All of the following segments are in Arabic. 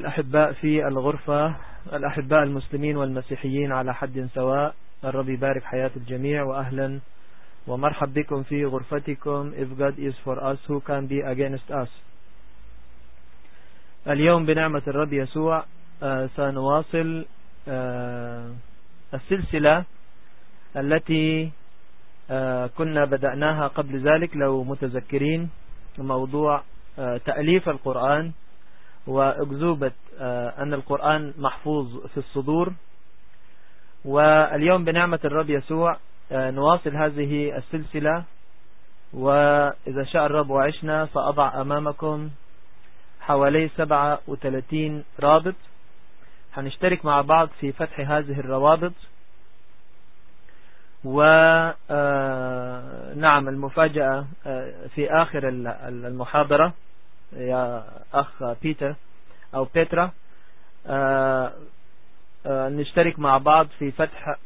الأحباء في الغرفة الأحباء المسلمين والمسيحيين على حد سواء الرب يبارك حياة الجميع وأهلا. ومرحب بكم في غرفتكم If God is for us who can be against us? اليوم بنعمة الرب يسوع آه، سنواصل آه، السلسلة التي آه، كنا بدأناها قبل ذلك لو متذكرين موضوع تأليف القرآن. وأكذوبة أن القرآن محفوظ في الصدور. واليوم بنعمة الرب يسوع نواصل هذه السلسلة. وإذا شاء الرب وعشنا سأضع أمامكم حوالي 37 رابط. هنشترك مع بعض في فتح هذه الروابط. ونعم آه، المفاجأة آه، في آخر المحاضرة. يا أخ بيتر أو بيترا آه، نشترك مع بعض في فتح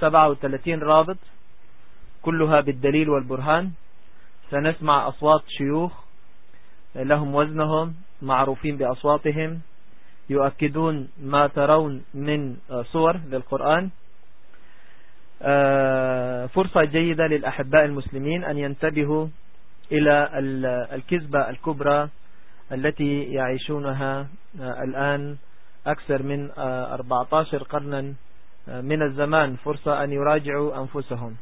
37 رابط كلها بالدليل والبرهان. سنسمع أصوات شيوخ لهم وزنهم معروفين بأصواتهم يؤكدون ما ترون من صور للقرآن. آه، فرصة جيدة للأحباء المسلمين أن ينتبهوا إلى الكذبة الكبرى التي يعيشونها آه، الآن أكثر من 14 آه، قرنا من الزمان فرصة أن يراجعوا أنفسهم.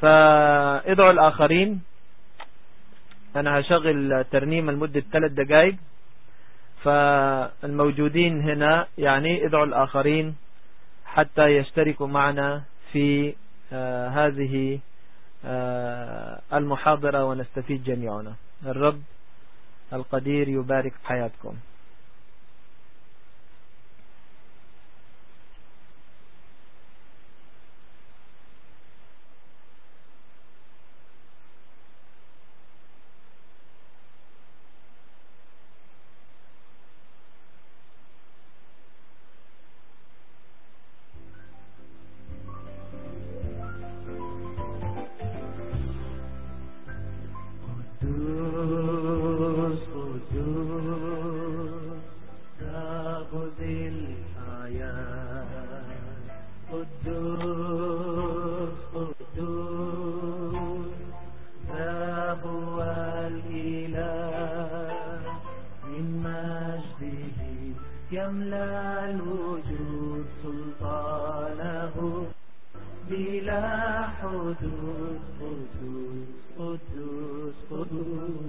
فادعوا الآخرين. أنا هشغل ترنيم لمدة ثلاث دقائق فالموجودين هنا يعني ادعوا الآخرين حتى يشتركوا معنا في آه هذه آه المحاضرة ونستفيد جميعنا الرب القدير يبارك حياتكم. بلا حدود قدوس قدوس قدوس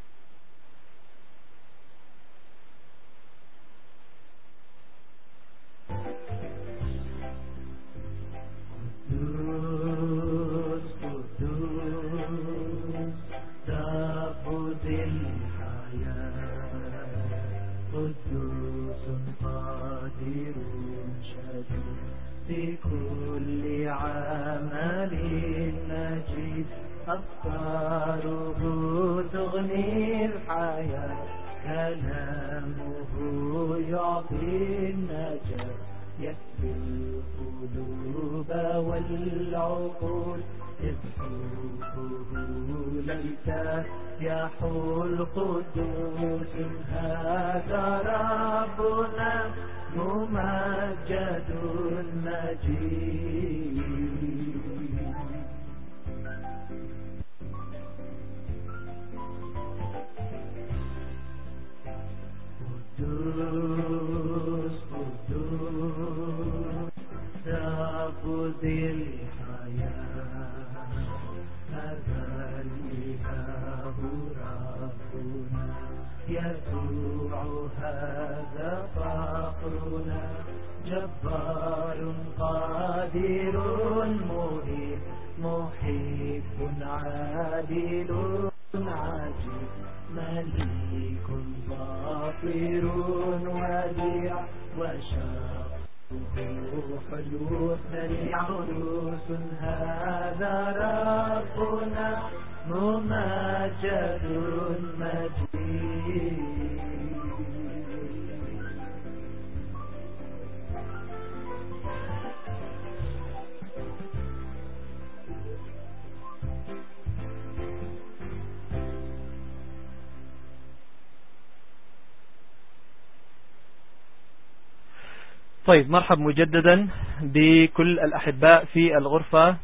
طيب مرحب مجددا بكل الأحباء في الغرفة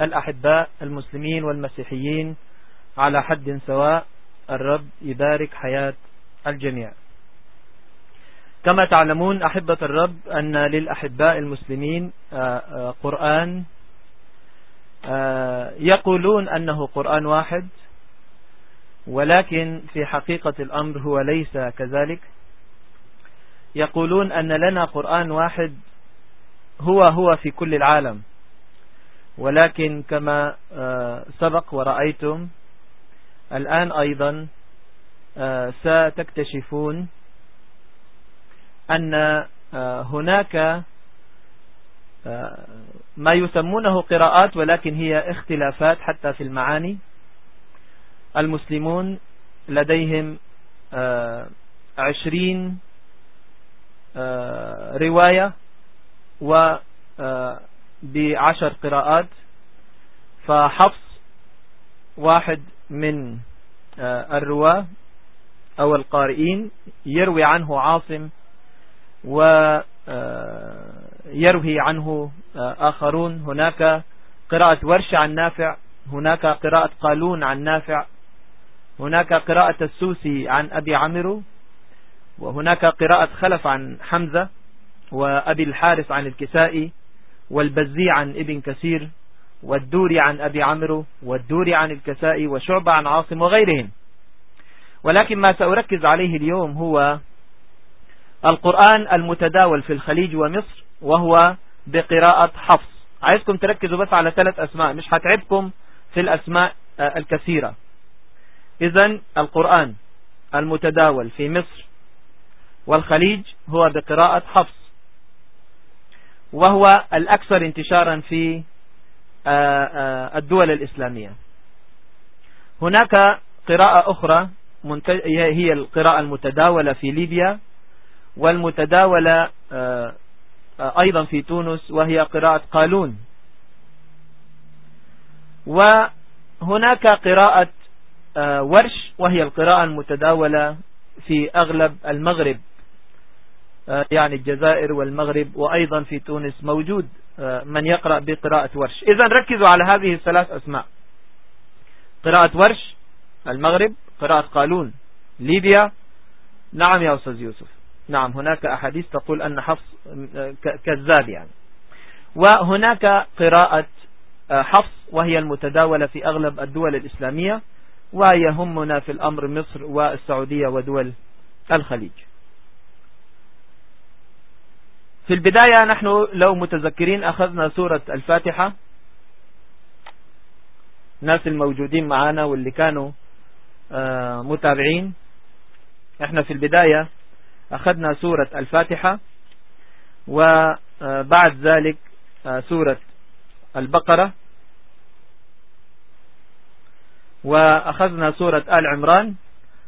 الأحباء المسلمين والمسيحيين على حد سواء الرب يبارك حياة الجميع. كما تعلمون أحبة الرب أن للأحباء المسلمين آه، آه، قرآن آه، يقولون أنه قرآن واحد ولكن في حقيقة الأمر هو ليس كذلك. يقولون أن لنا قرآن واحد هو هو في كل العالم. ولكن كما آه، سبق ورأيتم الآن أيضا آه، ستكتشفون أن آه، هناك ما يسمونه قراءات ولكن هي اختلافات حتى في المعاني. المسلمون لديهم عشرين رواية و آه، بعشر قراءات. فحفص واحد من آه، الرواة أو القارئين يروي عنه عاصم ويروي عنه آخرون. هناك قراءة ورش عن نافع هناك قراءة قالون عن نافع هناك قراءة السوسي عن أبي عمرو. وهناك قراءة خلف عن حمزة وأبي الحارث عن الكسائي والبزي عن ابن كثير والدوري عن أبي عمرو والدوري عن الكسائي وشعبة عن عاصم وغيرهم. ولكن ما سأركز عليه اليوم هو القرآن المتداول في الخليج ومصر وهو بقراءة حفص. عايزكم تركزوا بس على ثلاث أسماء مش هتعبكم في الأسماء الكثيرة. إذا القرآن المتداول في مصر والخليج هو بقراءة حفص. وهو الأكثر انتشارا في آه، آه، الدول الإسلامية. هناك قراءة أخرى هي القراءة المتداولة في ليبيا والمتداولة آه، أيضا في تونس وهي قراءة قالون. وهناك قراءة ورش وهي القراءة المتداولة في أغلب المغرب. يعني الجزائر والمغرب وأيضا في تونس موجود. آه، من يقرأ بقراءة ورش. إذا ركزوا على هذه الثلاث أسماء. قراءة ورش المغرب قراءة قالون ليبيا. نعم يا أستاذ يوسف. نعم هناك أحاديث تقول أن حفص آه، كذاب يعني. وهناك قراءة حفص وهي المتداولة في أغلب الدول الإسلامية ويهمنا في الأمر مصر والسعودية ودول الخليج. في البداية نحن لو متذكرين أخذنا سورة الفاتحة. الناس الموجودين معنا واللي كانوا آه، متابعين. إحنا في البداية أخذنا سورة الفاتحة وبعد ذلك آه، سورة البقرة. وأخذنا سورة آل عمران.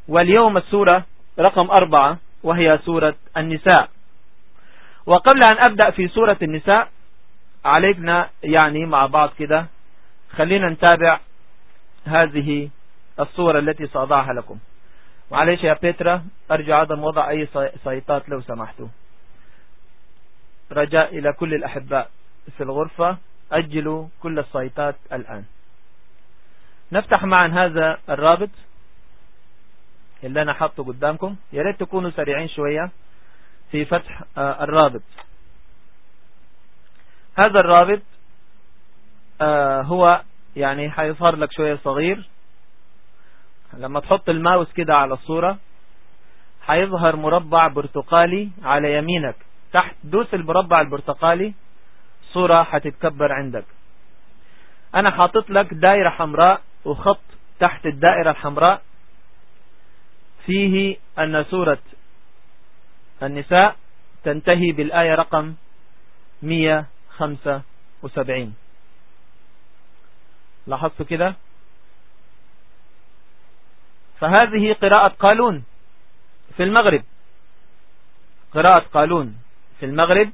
واليوم السورة رقم أربعة وهي سورة النساء. وقبل أن أبدأ في سورة النساء علينا يعني مع بعض كده خلينا نتابع هذه الصورة التي سأضعها لكم. معلش يا بيترا أرجو عدم وضع أي سيطات لو سمحتوا. رجاء إلى كل الأحباء في الغرفة أجلوا كل السيطات الآن. نفتح معا هذا الرابط اللي أنا حطه قدامكم. يا ريت تكونوا سريعين شوية. في فتح آه، الرابط. هذا الرابط آه، هو يعني حيظهر لك شوية صغير. لما تحط الماوس كده على الصورة حيظهر مربع برتقالي على يمينك. تحت دوس المربع البرتقالي صورة حتتكبر عندك. أنا حاطط لك دائرة حمراء وخط تحت الدائرة الحمراء. فيه أن سورة النساء تنتهي بالآية رقم 175 لاحظت كده؟ فهذه قراءة قالون في المغرب. قراءة قالون في المغرب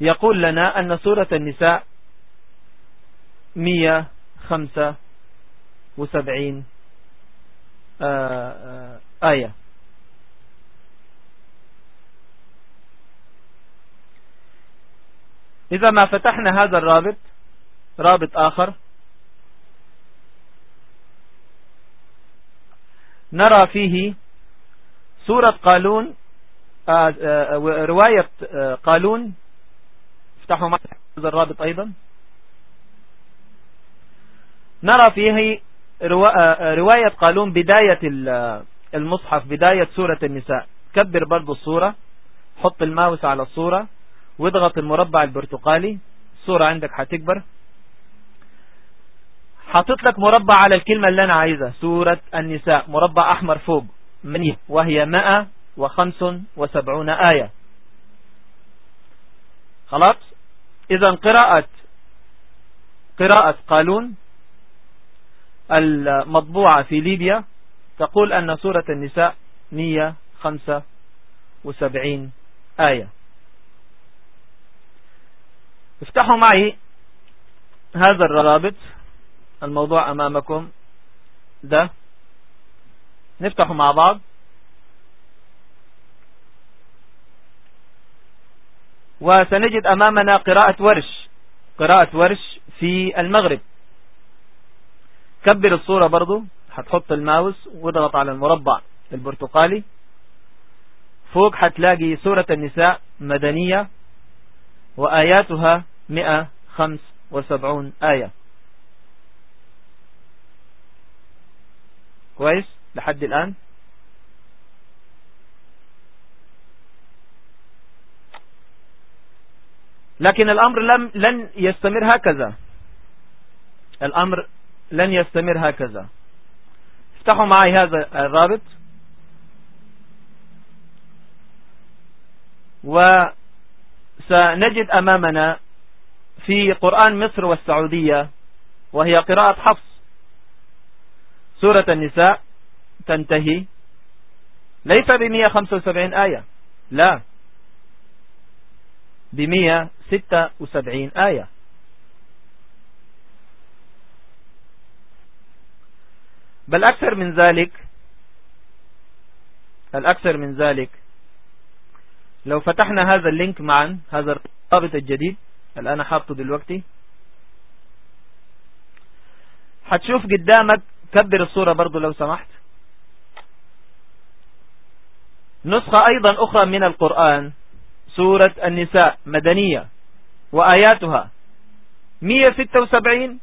يقول لنا أن سورة النساء 175 آه، آه، آية. إذا ما فتحنا هذا الرابط رابط آخر نرى فيه سورة قالون آه، رواية قالون. افتحوا معي هذا الرابط أيضا. نرى فيه رواية قالون بداية المصحف بداية سورة النساء. كبر برضو الصورة حط الماوس على الصورة. واضغط المربع البرتقالي. الصورة عندك هتكبر حاطط لك مربع على الكلمة اللي أنا عايزها. سورة النساء. مربع أحمر فوق. منيه وهي 175 آية. خلاص؟ اذا قراءة قراءة قالون المطبوعة في ليبيا تقول أن سورة النساء 175 آية. افتحوا معي هذا الرابط الموضوع أمامكم ده. نفتحه مع بعض. وسنجد أمامنا قراءة ورش. قراءة ورش في المغرب. كبر الصورة برضو. هتحط الماوس واضغط على المربع البرتقالي. فوق هتلاقي سورة النساء مدنية. وآياتها 175 آية. كويس؟ لحد الآن. لكن الأمر لم لن يستمر هكذا. الأمر لن يستمر هكذا. افتحوا معي هذا الرابط. وسنجد أمامنا في قرآن مصر والسعودية وهي قراءة حفص. سورة النساء تنتهي. ليس ب 175 آية. لا. ب 176 آية. بل أكثر من ذلك الأكثر من ذلك لو فتحنا هذا اللينك معا هذا الرابط الجديد الآن حاطه دلوقتي. هتشوف قدامك كبر الصورة برضو لو سمحت. نسخة أيضا أخرى من القرآن سورة النساء مدنية وآياتها 176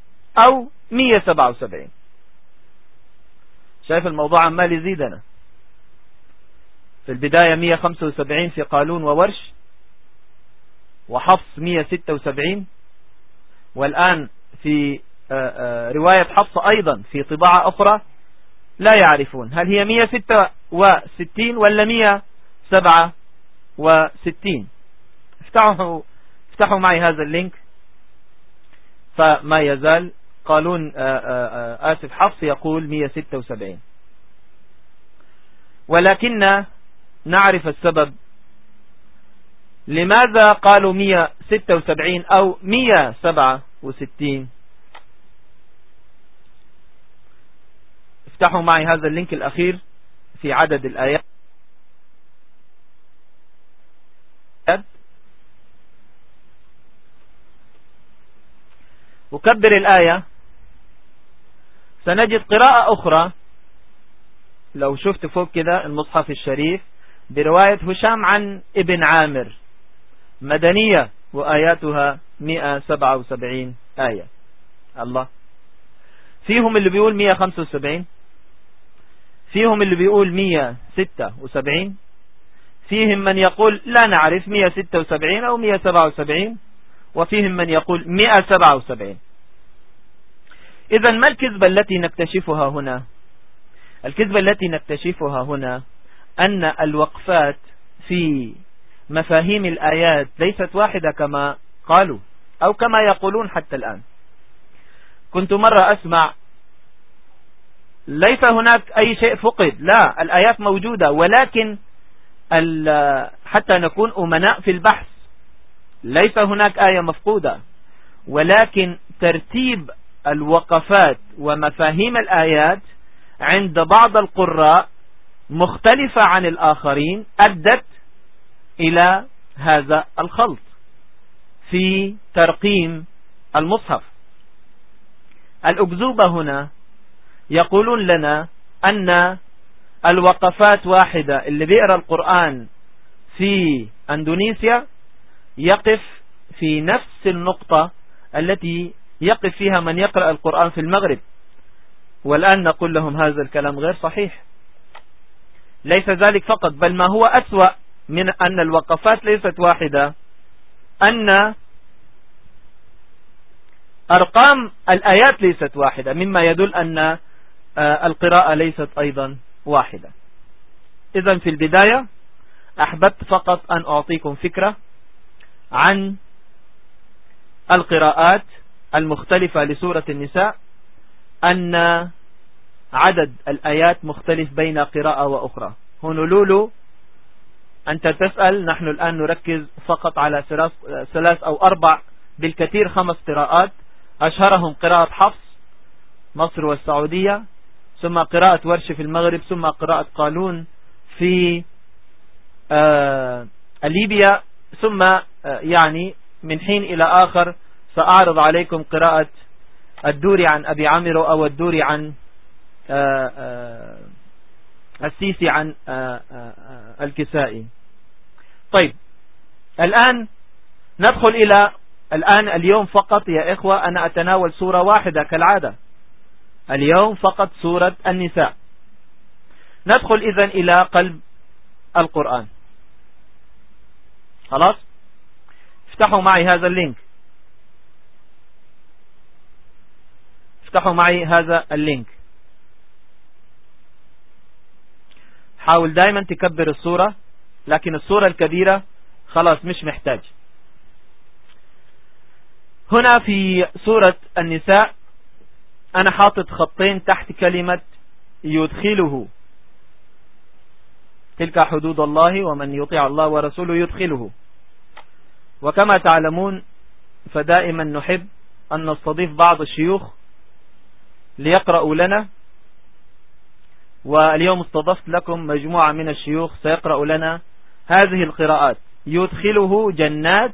أو 177 شايف الموضوع عمال يزيدنا في البداية 175 في قالون وورش وحفص 176 والآن في آه، آه، رواية حفص أيضا في طباعة أخرى لا يعرفون هل هي 166 ولا 167 افتحوا, افتحوا معي هذا اللينك. فما يزال قالون آه، آسف حفص يقول 176 ولكن نعرف السبب. لماذا قالوا 176 أو 167 افتحوا معي هذا اللينك الأخير في عدد الآيات. وكبر الآية. سنجد قراءة أخرى. لو شفت فوق كده المصحف الشريف. برواية هشام عن ابن عامر. مدنية وآياتها 177 آية. الله. فيهم اللي بيقول 175 فيهم اللي بيقول 176 فيهم من يقول لا نعرف 176 أو 177 وفيهم من يقول 177 إذا ما الكذبة التي نكتشفها هنا؟ الكذبة التي نكتشفها هنا أن الوقفات في مفاهيم الآيات ليست واحدة كما قالوا أو كما يقولون حتى الآن. كنت مرة أسمع ليس هناك أي شيء فقد لا الآيات موجودة ولكن حتى نكون أمناء في البحث ليس هناك آية مفقودة. ولكن ترتيب الوقفات ومفاهيم الآيات عند بعض القراء مختلفة عن الآخرين أدت إلى هذا الخلط في ترقيم المصحف. الأكذوبة هنا يقولون لنا أن الوقفات واحدة اللي بيقرأ القرآن في أندونيسيا يقف في نفس النقطة التي يقف فيها من يقرأ القرآن في المغرب. والآن نقول لهم هذا الكلام غير صحيح. ليس ذلك فقط بل ما هو أسوأ من أن الوقفات ليست واحدة أن أرقام الآيات ليست واحدة مما يدل أن آه، القراءة ليست أيضا واحدة. إذا في البداية أحببت فقط أن أعطيكم فكرة عن القراءات المختلفة لسورة النساء أن عدد الآيات مختلف بين قراءة وأخرى. هنولولو أنت تسأل نحن الآن نركز فقط على ثلاث أو أربع بالكثير خمس قراءات. أشهرهم قراءة حفص مصر والسعودية ثم قراءة ورش في المغرب ثم قراءة قالون في آه، ليبيا ثم آه، يعني من حين إلى آخر سأعرض عليكم قراءة الدوري عن أبي عمرو أو الدوري عن السيسي عن الكسائي. طيب الآن ندخل إلى الآن اليوم فقط يا إخوة أنا أتناول سورة واحدة كالعادة. اليوم فقط سورة النساء. ندخل إذن إلى قلب القرآن. خلاص؟ افتحوا معي هذا ال link. افتحوا معي هذا ال link. حاول دائما تكبر الصورة لكن الصورة الكبيرة خلاص مش محتاج. هنا في سورة النساء أنا حاطط خطين تحت كلمة يدخله. تلك حدود الله ومن يطيع الله ورسوله يدخله. وكما تعلمون فدائما نحب أن نستضيف بعض الشيوخ ليقرأوا لنا واليوم استضفت لكم مجموعة من الشيوخ سيقرأوا لنا هذه القراءات. يدخله جنات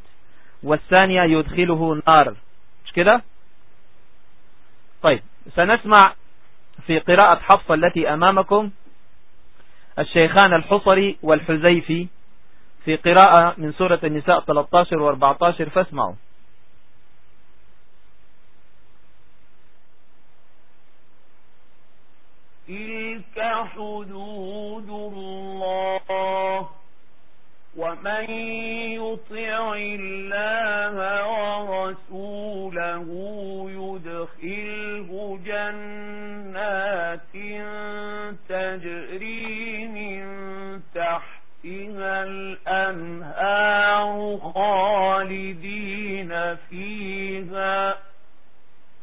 والثانية يدخله نار. مش كده؟ طيب سنسمع في قراءة حفصة التي أمامكم الشيخان الحصري والحزيفي في قراءة من سورة النساء 13 و 14 فاسمعوا. تلك حدود الله ومن يطع الله ورسوله يدخله جنات تجري من تحتها الأنهار خالدين فيها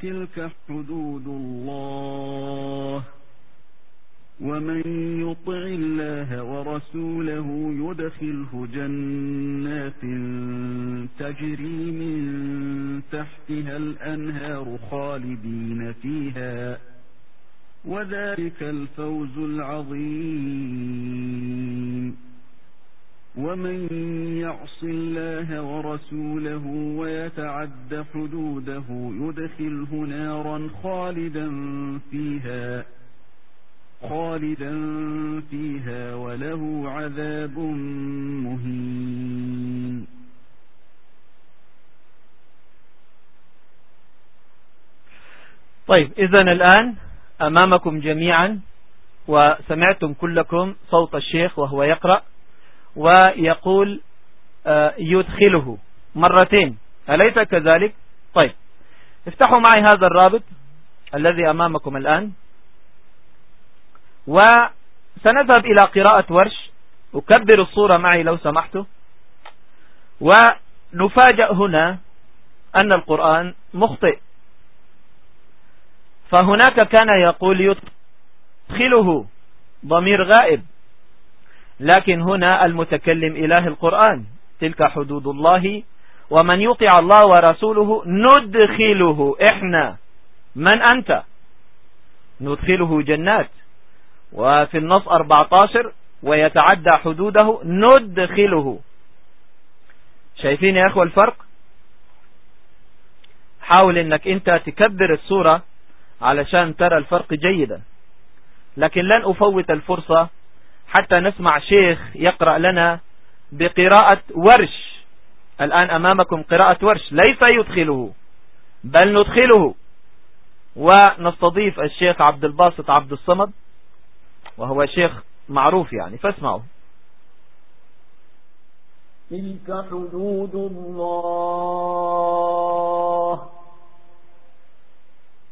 تلك حدود الله ومن يطع الله ورسوله يدخله جنات تجري من تحتها الأنهار خالدين فيها وذلك الفوز العظيم ومن يعص الله ورسوله ويتعد حدوده يدخله نارا خالدا فيها خالدا فيها وله عذاب مهين. طيب إذا الآن أمامكم جميعا وسمعتم كلكم صوت الشيخ وهو يقرأ. ويقول آه، يدخله مرتين. أليس كذلك؟ طيب. افتحوا معي هذا الرابط الذي أمامكم الآن. وسنذهب إلى قراءة ورش. أكبر الصورة معي لو سمحت ونفاجأ هنا أن القرآن مخطئ. فهناك كان يقول يدخله ضمير غائب. لكن هنا المتكلم إله القرآن. تلك حدود الله. ومن يطع الله ورسوله ندخله. إحنا. من أنت؟ ندخله جنات. وفي النص 14 ويتعدى حدوده ندخله. شايفين يا أخوة الفرق؟ حاول إنك أنت تكبر الصورة علشان ترى الفرق جيدا. لكن لن أفوت الفرصة حتى نسمع شيخ يقرأ لنا بقراءة ورش. الآن أمامكم قراءة ورش. ليس يدخله بل ندخله. ونستضيف الشيخ عبد الباسط عبد الصمد وهو شيخ معروف يعني. فاسمعوا. تلك حدود الله.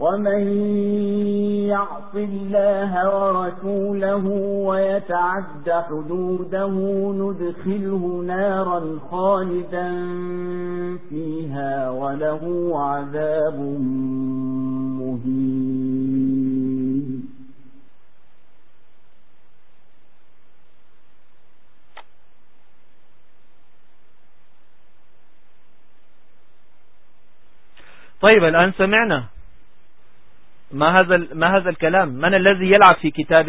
ومن يعص الله ورسوله ويتعد حدوده ندخله نارا خالدا فيها وله عذاب مهين. طيب الآن سمعنا. ما هذا ما هذا الكلام؟ من الذي يلعب في كتاب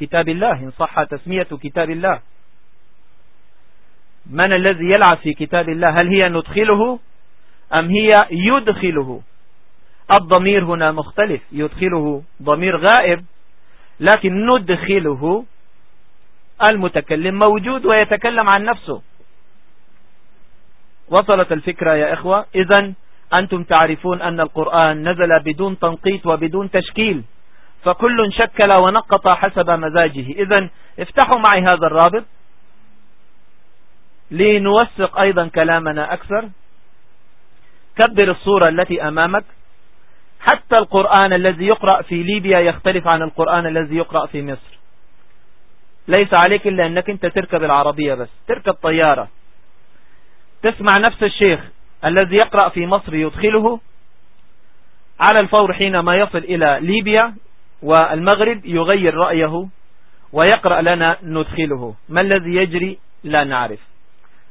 كتاب الله؟ إن صح تسمية كتاب الله. من الذي يلعب في كتاب الله؟ هل هي ندخله أم هي يدخله؟ الضمير هنا مختلف. يدخله ضمير غائب لكن ندخله المتكلم موجود ويتكلم عن نفسه. وصلت الفكرة يا إخوة؟ إذن أنتم تعرفون أن القرآن نزل بدون تنقيط وبدون تشكيل فكل شكل ونقط حسب مزاجه. إذا افتحوا معي هذا الرابط. لنوثق أيضا كلامنا أكثر. كبر الصورة التي أمامك. حتى القرآن الذي يقرأ في ليبيا يختلف عن القرآن الذي يقرأ في مصر. ليس عليك إلا أنك أنت تركب العربية بس تركب طيارة. تسمع نفس الشيخ الذي يقرأ في مصر يدخله على الفور حينما يصل إلى ليبيا والمغرب يغير رأيه ويقرأ لنا ندخله. ما الذي يجري؟ لا نعرف.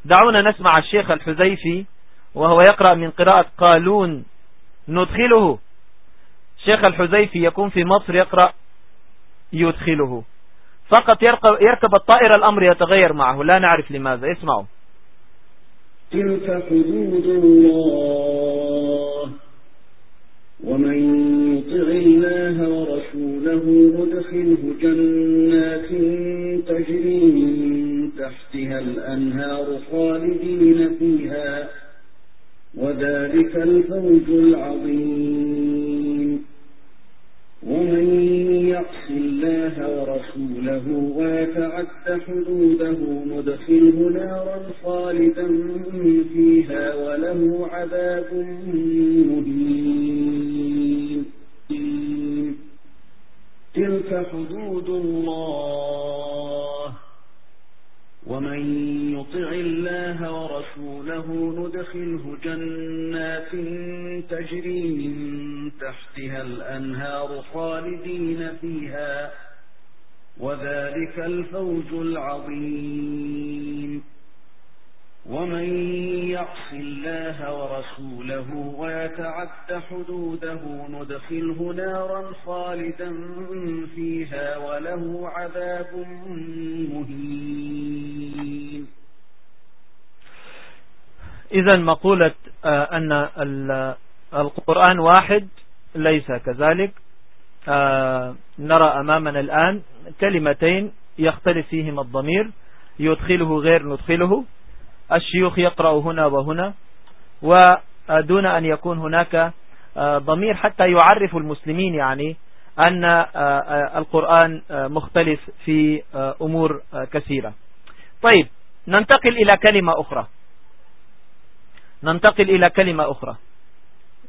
دعونا نسمع الشيخ الحزيفي وهو يقرأ من قراءة قالون ندخله. شيخ الحزيفي يكون في مصر يقرأ يدخله. فقط يركب الطائرة الأمر يتغير معه. لا نعرف لماذا. اسمعوا. تلك حدود الله. ومن يطع الله ورسوله ندخله جنات تجري من تحتها الأنهار خالدين فيها وذلك الفوز العظيم. ومن الله ورسوله ويتعد حدوده مدخله نارا خالدا فيها وله عذاب مهين. تلك حدود الله. ومن يطع الله ورسوله ندخله جنات تجري من تحتها الأنهار خالدين فيها وذلك الفوز العظيم. ومن يعص الله ورسوله ويتعد حدوده ندخله نارا خالدا فيها وله عذاب مهين. إذا مقولة آه، أن القرآن واحد ليس كذلك. نرى أمامنا الآن كلمتين يختلف فيهما الضمير يدخله غير ندخله. الشيوخ يقرأ هنا وهنا ودون أن يكون هناك آه، ضمير حتى يعرف المسلمين يعني أن آه، آه، القرآن مختلف في أمور كثيرة. طيب ننتقل إلى كلمة أخرى. ننتقل إلى كلمة أخرى.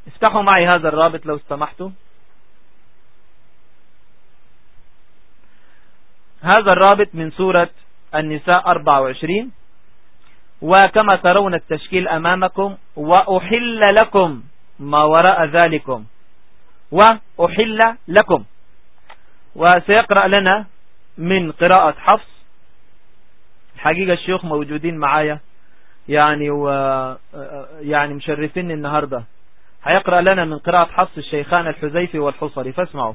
افتحوا معي هذا الرابط لو استمحتوا هذا الرابط من سورة النساء 24 وكما ترون التشكيل أمامكم وأحل لكم ما وراء ذلكم. وأحل لكم. وسيقرأ لنا من قراءة حفص. حقيقة الشيوخ موجودين معايا. يعني و يعني مشرفين النهاردة. هيقرأ لنا من قراءة حفص الشيخان الحزيفي والحصري. فاسمعوا.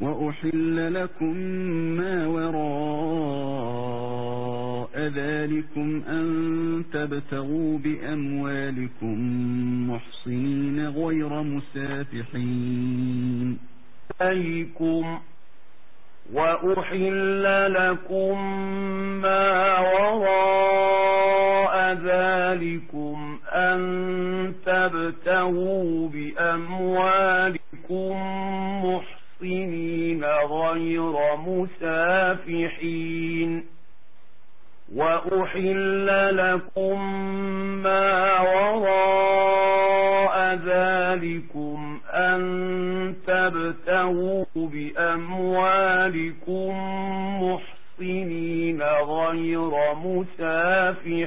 وأحل لكم ما وراء ذلكم أن تبتغوا بأموالكم محصنين غير مسافحين. أيكم وأحل لكم ما وراء ذلكم أن تبتغوا بأموالكم محصنين محصنين غير مسافحين. وأحل لكم ما وراء ذلكم أن تبتغوا بأموالكم محصنين غير مسافحين.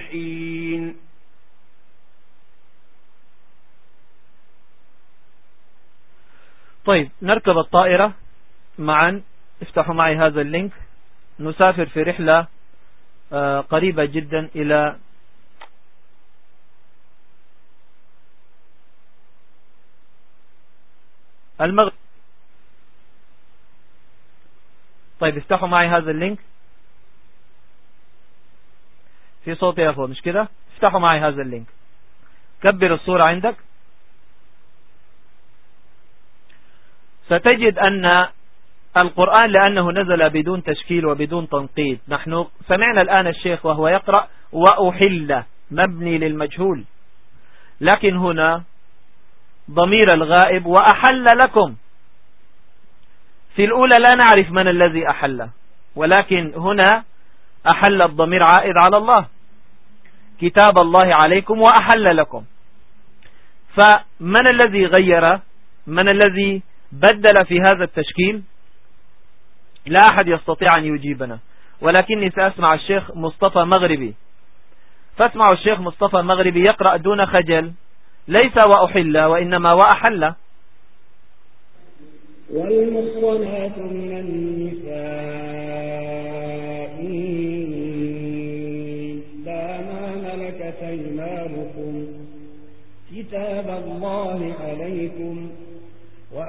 طيب نركب الطائرة. معا افتحوا معي هذا ال link. نسافر في رحلة آه، قريبة جدا إلى المغرب. طيب افتحوا معي هذا ال link. في صوت يا أخوة مش كده؟ افتحوا معي هذا ال link. كبر الصورة عندك. ستجد أن القرآن لأنه نزل بدون تشكيل وبدون تنقيد. نحن سمعنا الآن الشيخ وهو يقرأ وأحل مبني للمجهول. لكن هنا ضمير الغائب وأحل لكم. في الأولى لا نعرف من الذي أحل ولكن هنا أحل الضمير عائد على الله. كتاب الله عليكم وأحل لكم. فمن الذي غير؟ من الذي بدل في هذا التشكيل لا أحد يستطيع أن يجيبنا. ولكني سأسمع الشيخ مصطفى مغربي. فاسمع الشيخ مصطفى مغربي يقرأ دون خجل. ليس وأحل وإنما وأحل. والمصنات من النساء لا ما ملكت أيمانكم. كتاب الله عليكم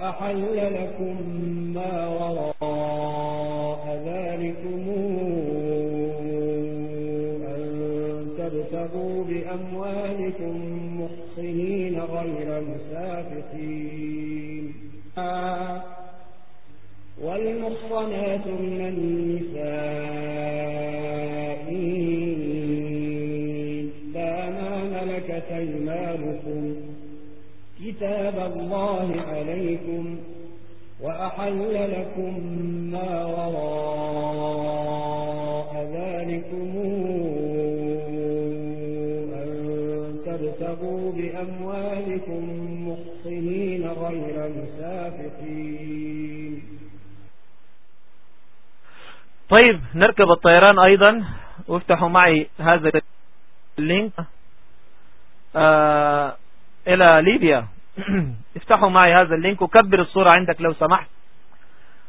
وأحل لكم ما وراء ذلكم أن تبتغوا بأموالكم محصنين غير مسافقين والمحصنات من الله عليكم وأحل لكم ما وراء ذلكم أن تبتغوا بأموالكم محصنين غير مسافقين طيب نركب الطيران أيضا. وافتحوا معي هذا ال link. آه إلى ليبيا. افتحوا معي هذا ال link وكبر الصورة عندك لو سمحت.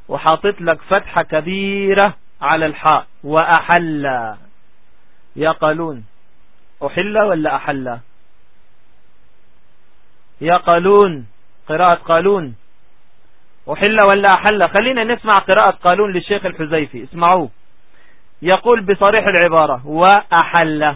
وحاطط لك فتحة كبيرة على الحاء. وأحل يقالون أحل ولا أحل؟ يقالون قراءة قالون. أحل ولا أحل؟ خلينا نسمع قراءة قالون للشيخ الحذيفي اسمعوه يقول بصريح العبارة. وأحل.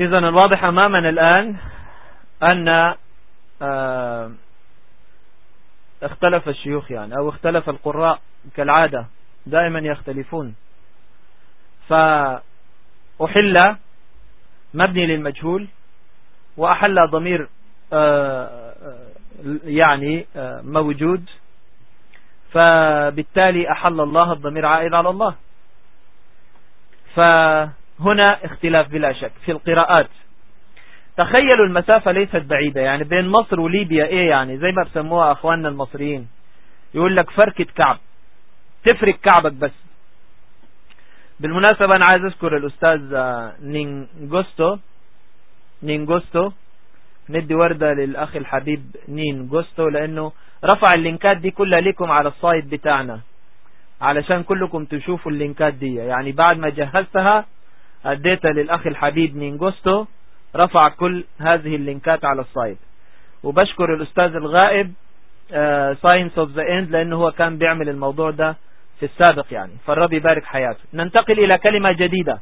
إذا الواضح أمامنا الآن أن آه، اختلف الشيوخ يعني أو اختلف القراء كالعادة دائما يختلفون. فأحل مبني للمجهول وأحل ضمير آه، يعني آه، موجود. فبالتالي أحل الله الضمير عائد على الله. فأحل هنا اختلاف بلا شك في القراءات. تخيلوا المسافة ليست بعيدة يعني بين مصر وليبيا إيه يعني؟ زي ما بسموها أخواننا المصريين. يقول لك فركة كعب تفرك كعبك بس. بالمناسبة أنا عايز أذكر الأستاذ نينغوستو. نينغوستو. ندي وردة للأخ الحبيب نينغوستو لأنه رفع اللينكات دي كلها لكم على ال site بتاعنا علشان كلكم تشوفوا اللينكات دي. يعني بعد ما جهزتها اديتها للأخ الحبيب نينجوستو رفع كل هذه اللينكات على ال site وبشكر الأستاذ الغائب Signs of the End لأنه هو كان بيعمل الموضوع ده في السابق يعني. فالرب يبارك حياته. ننتقل إلى كلمة جديدة.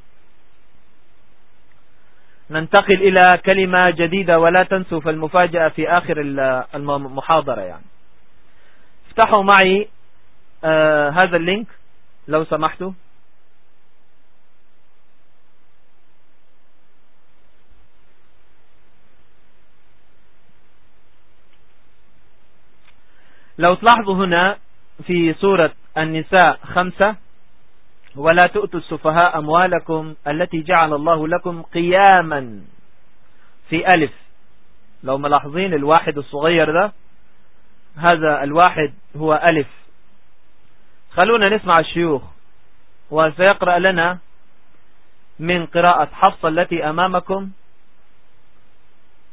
ننتقل إلى كلمة جديدة ولا تنسوا فالمفاجأة في آخر المحاضرة يعني. افتحوا معي آه هذا اللينك لو سمحتوا. لو تلاحظوا هنا في سورة النساء خمسة ولا تؤتوا السفهاء أموالكم التي جعل الله لكم قياما في ألف. لو ملاحظين الواحد الصغير ده هذا الواحد هو ألف. خلونا نسمع الشيوخ وسيقرأ لنا من قراءة حفصة التي أمامكم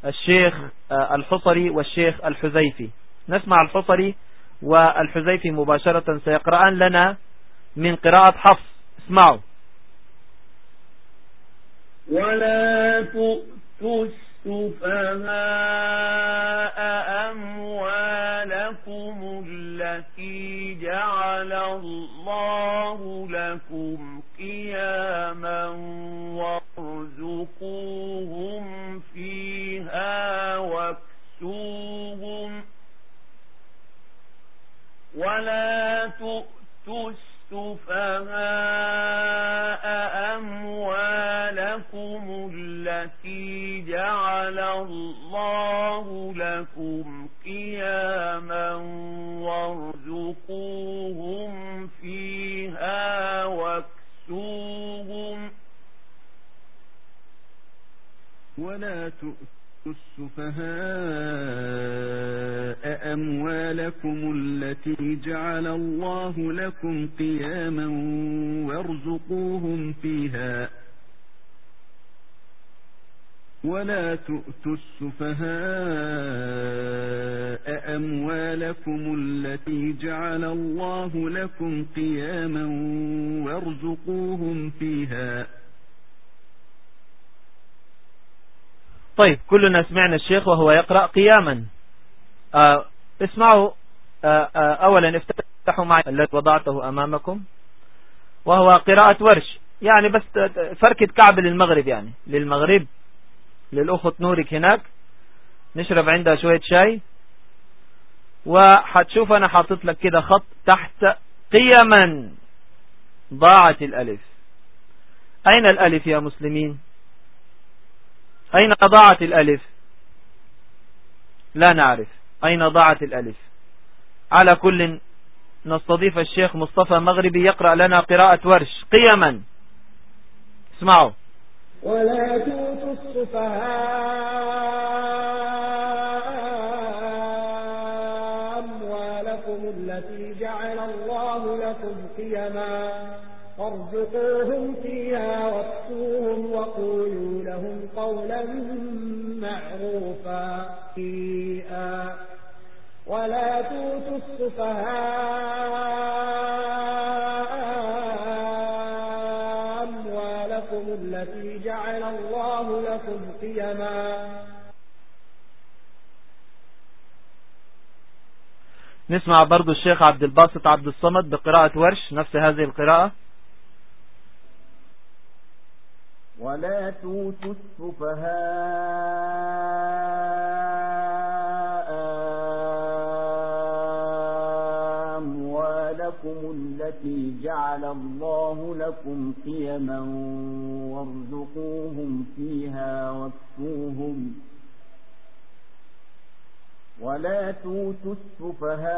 الشيخ الحصري والشيخ الحزيفي نسمع الحصري والحزيفي مباشرة سيقرأان لنا من قراءة حفص. اسمعوا. ولا تؤتوا السفهاء أموالكم التي جعل الله لكم قياما وارزقوهم فيها واكسوهم ولا تؤتوا السفهاء أموالكم التي جعل الله لكم قياما وارزقوهم فيها واكسوهم ولا تؤتوا السفهاء أموالكم التي جعل الله لكم قياما وارزقوهم فيها ولا تؤتوا السفهاء أموالكم التي جعل الله لكم قياما وارزقوهم فيها طيب كلنا سمعنا الشيخ وهو يقرأ قياما. آه اسمعوا آه آه أولا افتحوا معي الذي وضعته أمامكم وهو قراءة ورش. يعني بس فركة كعب للمغرب يعني. للمغرب للأخت نورك هناك. نشرب عندها شوية شاي. وحتشوف أنا حاطط لك كده خط تحت. قيما. ضاعت الألف. أين الألف يا مسلمين؟ أين ضاعت الألف؟ لا نعرف. أين ضاعت الألف؟ على كل نستضيف الشيخ مصطفى مغربي يقرأ لنا قراءة ورش قيما. اسمعوا. ولا توتوا السفهاء. السفهاء أموالكم التي جعل الله لكم قيما. نسمع برضو الشيخ عبد الباسط عبد الصمد بقراءة ورش نفس هذه القراءة. ولا توتوا السفهاء التي جعل الله لكم قيما وارزقوهم فيها واكسوهم ولا توتوا السفهاء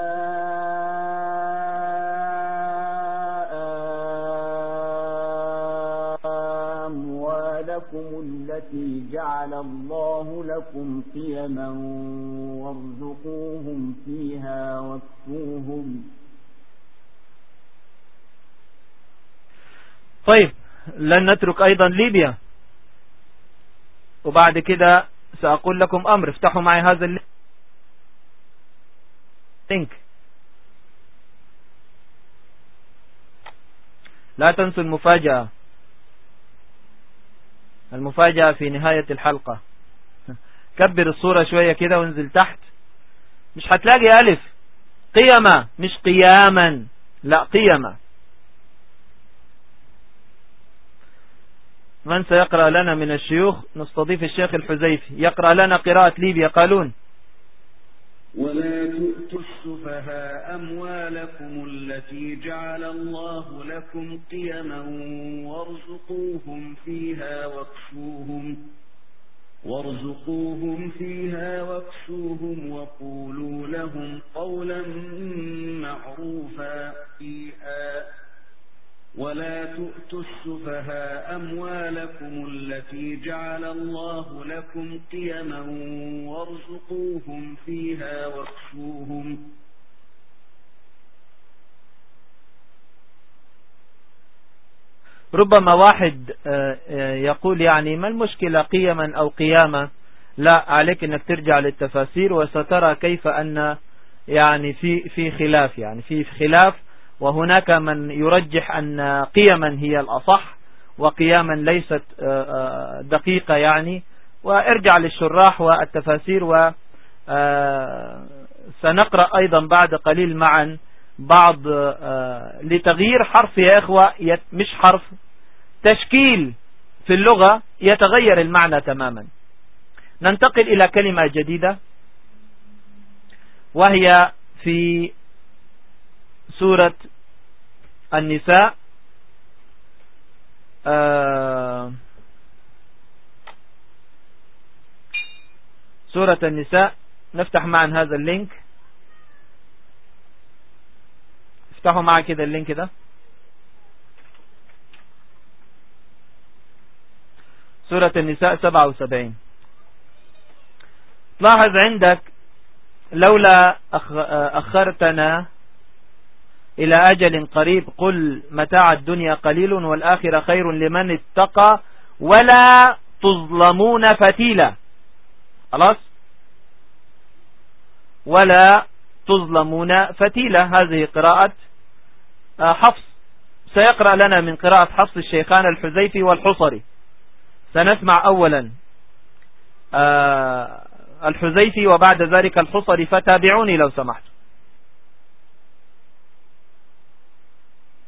أموالكم التي جعل الله لكم قيما وارزقوهم فيها واكسوهم طيب لن نترك أيضا ليبيا. وبعد كده سأقول لكم أمر افتحوا معي هذا اللينك لا تنسوا المفاجأة. المفاجأة في نهاية الحلقة. كبر الصورة شوية كده وانزل تحت. مش هتلاقي ألف. قيمة. مش قياما. لا قيمة. من سيقرأ لنا من الشيوخ؟ نستضيف الشيخ الحزيفي يقرأ لنا قراءة ليبيا قالون. ولا تؤتوا السفهاء أموالكم التي جعل الله لكم قيما وارزقوهم فيها واكسوهم وارزقوهم فيها واكسوهم وقولوا لهم قولا معروفا. ولا تؤتوا السفهاء أموالكم التي جعل الله لكم قيما وارزقوهم فيها واكسوهم ربما واحد يقول يعني ما المشكلة قيما أو قياما؟ لا عليك أنك ترجع للتفاسير وسترى كيف أن يعني في في خلاف يعني في خلاف وهناك من يرجح أن قيما هي الأصح وقياما ليست دقيقة يعني. وارجع للشراح والتفاسير و سنقرأ أيضا بعد قليل معا بعض لتغيير حرف يا إخوة مش حرف تشكيل في اللغة يتغير المعنى تماما. ننتقل إلى كلمة جديدة وهي في سورة النساء آه سورة النساء. نفتح معا هذا ال link. افتحوا معا كده ال link ده. سورة النساء 77 لاحظ عندك لولا أخرتنا إلى أجل قريب قل متاع الدنيا قليل والآخرة خير لمن اتقى ولا تظلمون فتيلا. خلاص؟ ولا تظلمون فتيلا. هذه قراءة حفص. سيقرأ لنا من قراءة حفص الشيخان الحزيفي والحصري. سنسمع أولا الحزيفي وبعد ذلك الحصري فتابعوني لو سمحت.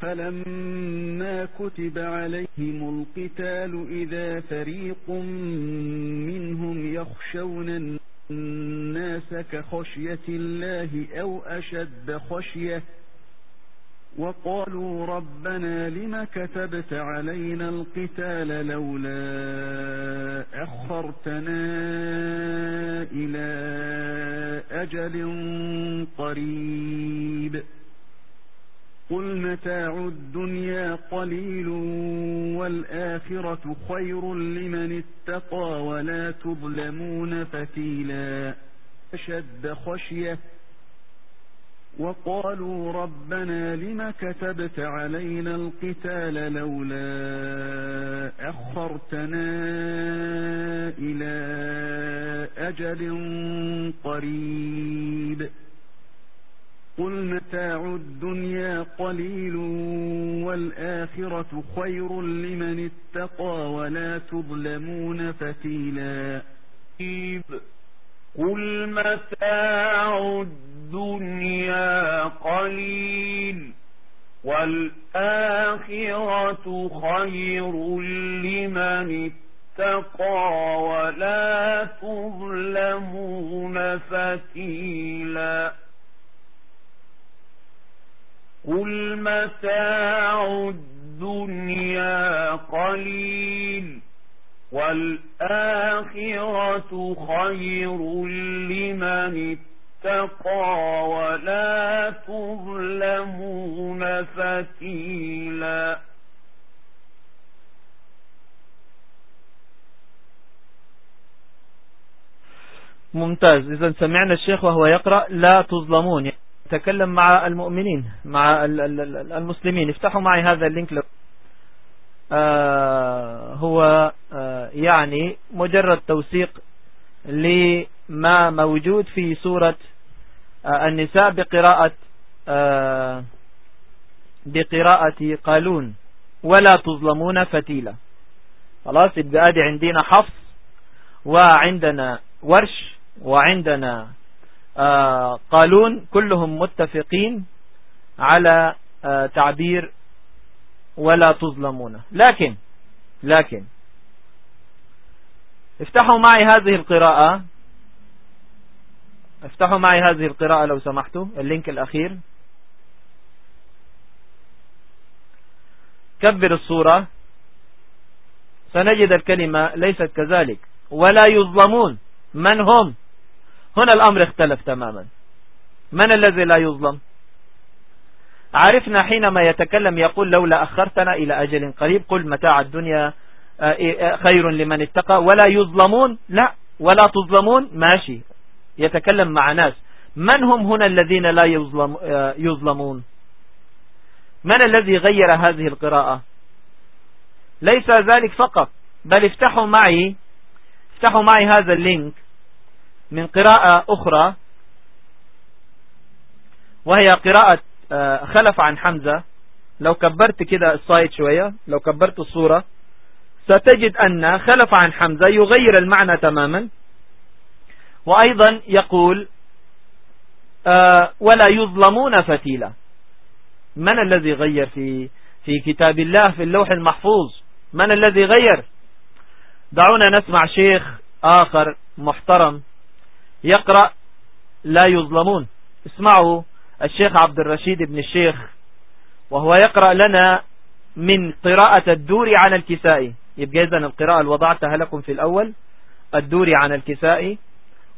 فلما كتب عليهم القتال إذا فريق منهم يخشون الناس كخشية الله أو أشد خشية وقالوا ربنا لم كتبت علينا القتال لولا أخرتنا إلى أجل قريب قل متاع الدنيا قليل والآخرة خير لمن اتقى ولا تظلمون فتيلا أشد خشية وقالوا ربنا لم كتبت علينا القتال لولا أخرتنا إلى أجل قريب قل متاع الدنيا قليل والآخرة خير لمن اتقى ولا تظلمون فتيلا قل متاع الدنيا قليل والآخرة خير لمن اتقى ولا تظلمون فتيلا قل متاع الدنيا قليل والآخرة خير لمن اتقى ولا تظلمون فتيلا ممتاز. إذا سمعنا الشيخ وهو يقرأ لا تظلمون. تكلم مع المؤمنين مع المسلمين. افتحوا معي هذا اللينك لو آه هو آه يعني مجرد توثيق لما موجود في سورة آه النساء بقراءة بقراءة قالون ولا تظلمون فتيلة خلاص يبقى عندنا حفص وعندنا ورش وعندنا قالون كلهم متفقين على آه، تعبير ولا تظلمون. لكن لكن افتحوا معي هذه القراءة. افتحوا معي هذه القراءة لو سمحتوا اللينك الأخير. كبر الصورة. سنجد الكلمة ليست كذلك. ولا يظلمون. من هم؟ هنا الأمر اختلف تماما. من الذي لا يظلم؟ عرفنا حينما يتكلم يقول لولا أخرتنا إلى أجل قريب قل متاع الدنيا آه، آه، خير لمن اتقى. ولا يظلمون؟ لا. ولا تظلمون؟ ماشي. يتكلم مع ناس. من هم هنا الذين لا يظلم آه، يظلمون؟ من الذي غير هذه القراءة؟ ليس ذلك فقط بل افتحوا معي افتحوا معي هذا اللينك. من قراءة أخرى وهي قراءة آه، خلف عن حمزة. لو كبرت كده الصايد شوية لو كبرت الصورة ستجد أن خلف عن حمزة يغير المعنى تماما. وأيضا يقول آه، ولا يظلمون فتيلا. من الذي غير في في كتاب الله في اللوح المحفوظ؟ من الذي غير؟ دعونا نسمع شيخ آخر محترم. يقرأ لا يظلمون. اسمعوا الشيخ عبد الرشيد بن الشيخ وهو يقرأ لنا من قراءة الدوري عن الكسائي يبقى إذن القراءة اللي وضعتها لكم في الأول الدوري عن الكسائي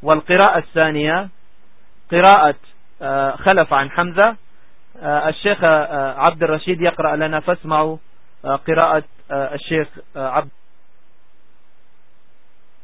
والقراءة الثانية قراءة آه، خلف عن حمزة. آه، الشيخ آه، عبد الرشيد يقرأ لنا فاسمعوا قراءة الشيخ عبد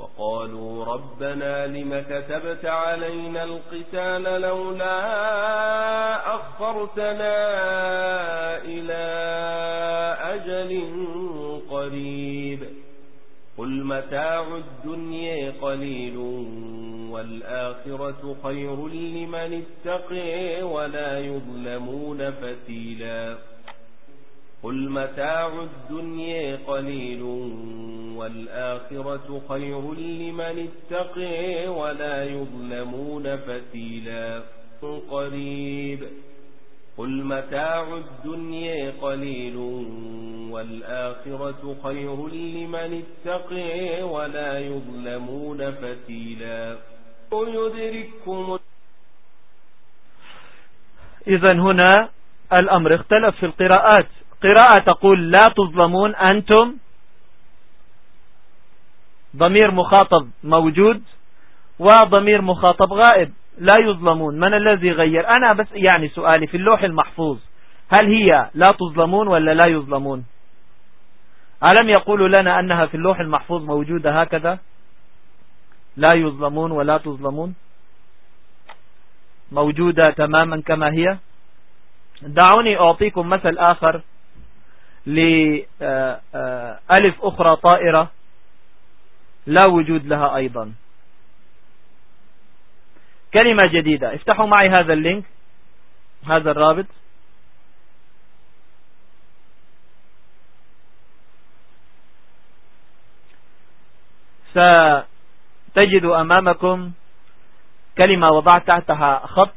وقالوا ربنا لم كتبت علينا القتال لولا أخرتنا إلى أجل قريب قل متاع الدنيا قليل والآخرة خير لمن اتقي ولا يظلمون فتيلا قل متاع الدنيا قليل والآخرة خير لمن اتقي ولا يظلمون فتيلا قريب قل متاع الدنيا قليل والآخرة خير لمن اتقي ولا يظلمون فتيلا يدرككم إذا هنا الأمر اختلف في القراءات. قراءة تقول لا تظلمون أنتم. ضمير مخاطب موجود وضمير مخاطب غائب. لا يظلمون. من الذي غير؟ أنا بس يعني سؤالي في اللوح المحفوظ. هل هي لا تظلمون ولا لا يظلمون؟ ألم يقولوا لنا أنها في اللوح المحفوظ موجودة هكذا؟ لا يظلمون ولا تظلمون. موجودة تماما كما هي. دعوني أعطيكم مثل آخر. لألف أخرى طائرة لا وجود لها أيضا. كلمة جديدة. افتحوا معي هذا اللينك هذا الرابط. ستجد أمامكم كلمة وضعت تحتها خط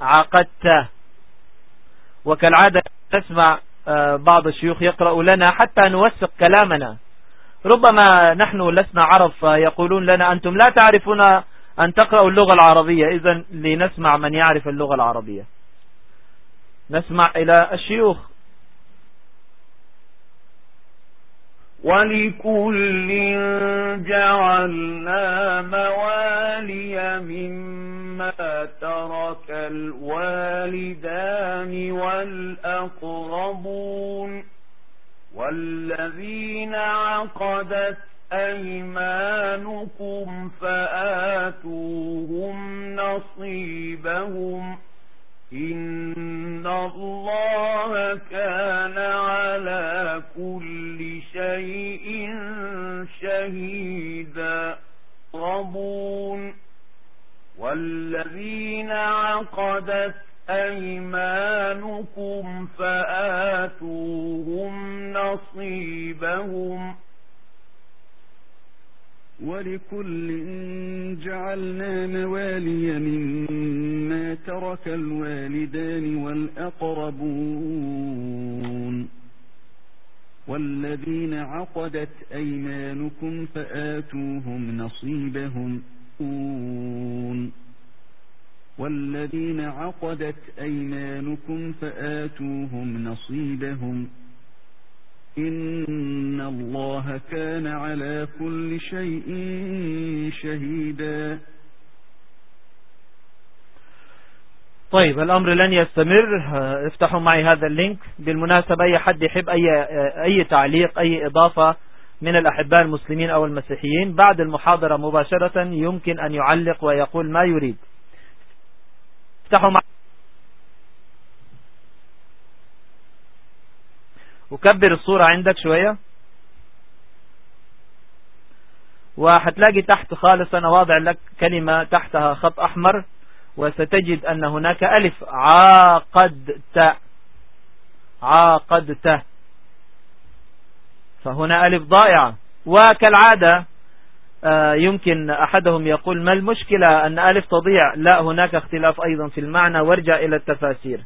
عقدت وكالعادة تسمع بعض الشيوخ يقرأ لنا حتى نوثق كلامنا. ربما نحن لسنا عرب فيقولون لنا أنتم لا تعرفون أن تقرأوا اللغة العربية. إذا لنسمع من يعرف اللغة العربية. نسمع إلى الشيوخ ولكل جعلنا موالي مما ترك الوالدان والأقربون والذين عقدت أيمانكم فآتوهم نصيبهم إن الله كان على كل شيء شهيدا ربون والذين عقدت أيمانكم فآتوهم نصيبهم ولكل جعلنا موالي مما ترك الوالدان والأقربون. والذين عقدت أيمانكم فآتوهم نصيبهم. والذين عقدت أيمانكم فآتوهم نصيبهم. إن الله كان على كل شيء شهيدا. طيب الأمر لن يستمر. افتحوا معي هذا اللينك. بالمناسبة أي حد يحب أي, أي تعليق أي إضافة من الأحباء المسلمين أو المسيحيين بعد المحاضرة مباشرة يمكن أن يعلق ويقول ما يريد. افتحوا معي. وكبر الصورة عندك شوية. وحتلاقي تحت خالص أنا واضع لك كلمة تحتها خط أحمر وستجد أن هناك ألف. عاقدت. عاقدت. فهنا ألف ضائعة. وكالعادة آه، يمكن أحدهم يقول ما المشكلة أن ألف تضيع؟ لا هناك اختلاف أيضا في المعنى. وارجع إلى التفاسير.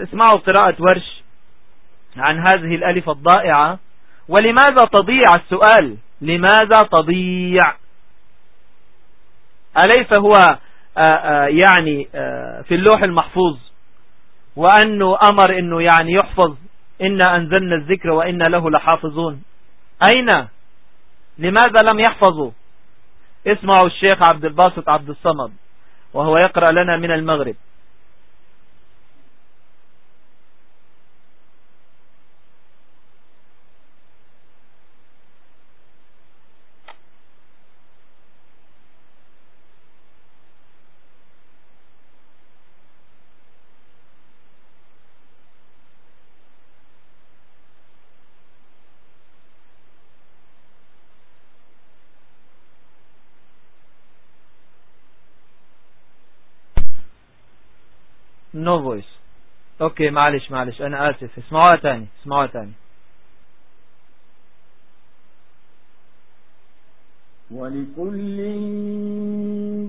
اسمعوا قراءة ورش عن هذه الألف الضائعة. ولماذا تضيع السؤال؟ لماذا تضيع؟ أليس هو يعني في اللوح المحفوظ؟ وأنه أمر أنه يعني يحفظ إنا أنزلنا الذكر وإنا له لحافظون. أين؟ لماذا لم يحفظوا؟ اسمعوا الشيخ عبد الباسط عبد الصمد وهو يقرأ لنا من المغرب. no voice okay معلش معلش أنا آسف. اسمعوها تاني اسمعوها تاني. ولكل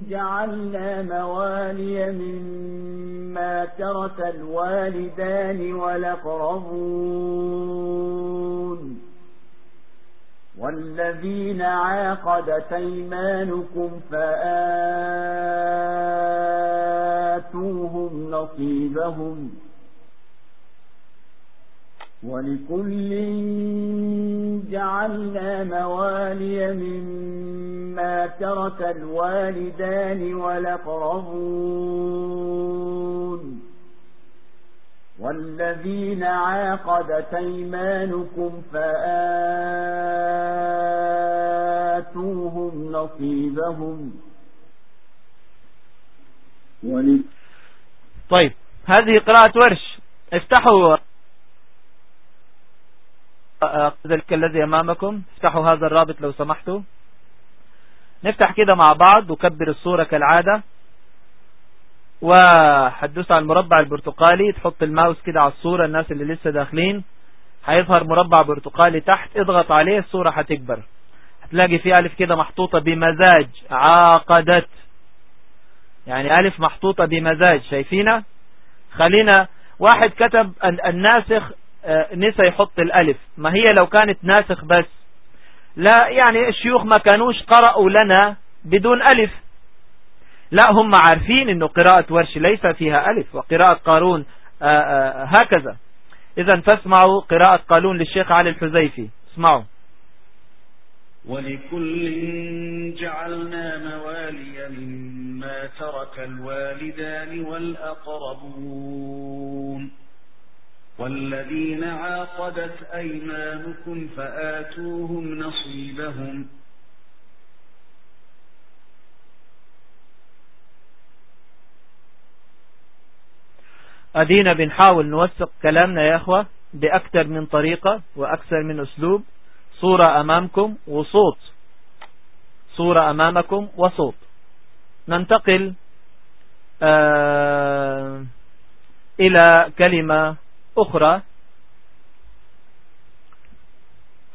جعلنا موالي مما ترك الوالدان والأقربون والذين عاقدت أيمانكم فآتوهم نصيبهم ولكل جعلنا موالي مما ترك الوالدان والأقربون والذين عاقدت أيمانكم فآتوهم نصيبهم. ولي طيب هذه قراءة ورش. افتحوا. ذلك الذي أمامكم. افتحوا هذا الرابط لو سمحتوا. نفتح كده مع بعض وكبر الصورة كالعادة. وهتدوس على المربع البرتقالي تحط الماوس كده على الصورة الناس اللي لسه داخلين هيظهر مربع برتقالي تحت اضغط عليه الصورة هتكبر. هتلاقي في ألف كده محطوطة بمزاج عاقدت. يعني ألف محطوطة بمزاج شايفينها؟ خلينا واحد كتب الناسخ آه، نسى يحط الألف. ما هي لو كانت ناسخ بس؟ لا يعني الشيوخ ما كانوش قرأوا لنا بدون ألف. لا هم عارفين إنه قراءة ورش ليس فيها ألف وقراءة قارون آه، آه، هكذا. إذا فاسمعوا قراءة قالون للشيخ علي الحزيفي اسمعوا. ولكل جعلنا موالي مما ترك الوالدان والأقربون. والذين عاقدت أيمانكم فآتوهم نصيبهم. أدينا بنحاول نوثق كلامنا يا أخوة بأكثر من طريقة وأكثر من أسلوب. صورة أمامكم وصوت. صورة أمامكم وصوت. ننتقل آه إلى كلمة أخرى.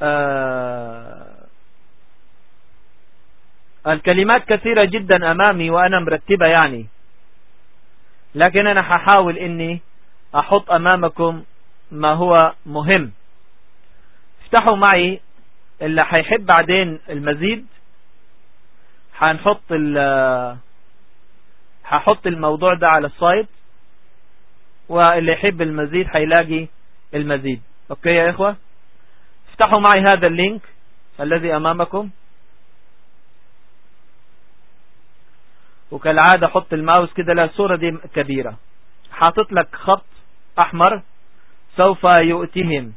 آه الكلمات كثيرة جدا أمامي وأنا مرتبة يعني. لكن أنا ححاول إني أحط أمامكم ما هو مهم. افتحوا معي اللي حيحب بعدين المزيد. حنحط ححط الموضوع ده على ال site واللي يحب المزيد حيلاقي المزيد. okay يا إخوة؟ افتحوا معي هذا ال link الذي أمامكم. وكالعادة حط الماوس كده لا الصورة دي كبيرة. حاطط لك خط أحمر سوف يؤتهم.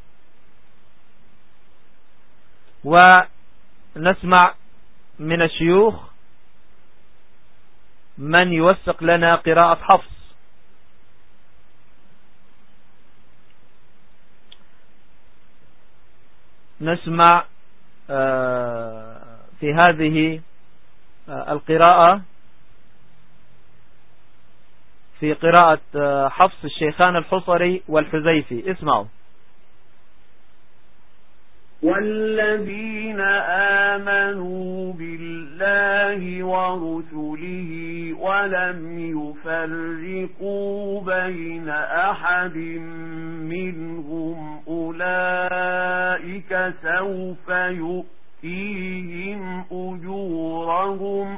ونسمع من الشيوخ من يوثق لنا قراءة حفص. نسمع آه، في هذه آه، القراءة في قراءة آه، حفص الشيخان الحصري والحزيفي اسمعوا. والذين آمنوا بالله ورسله ولم يفرقوا بين أحد منهم أولئك سوف يؤتيهم أجورهم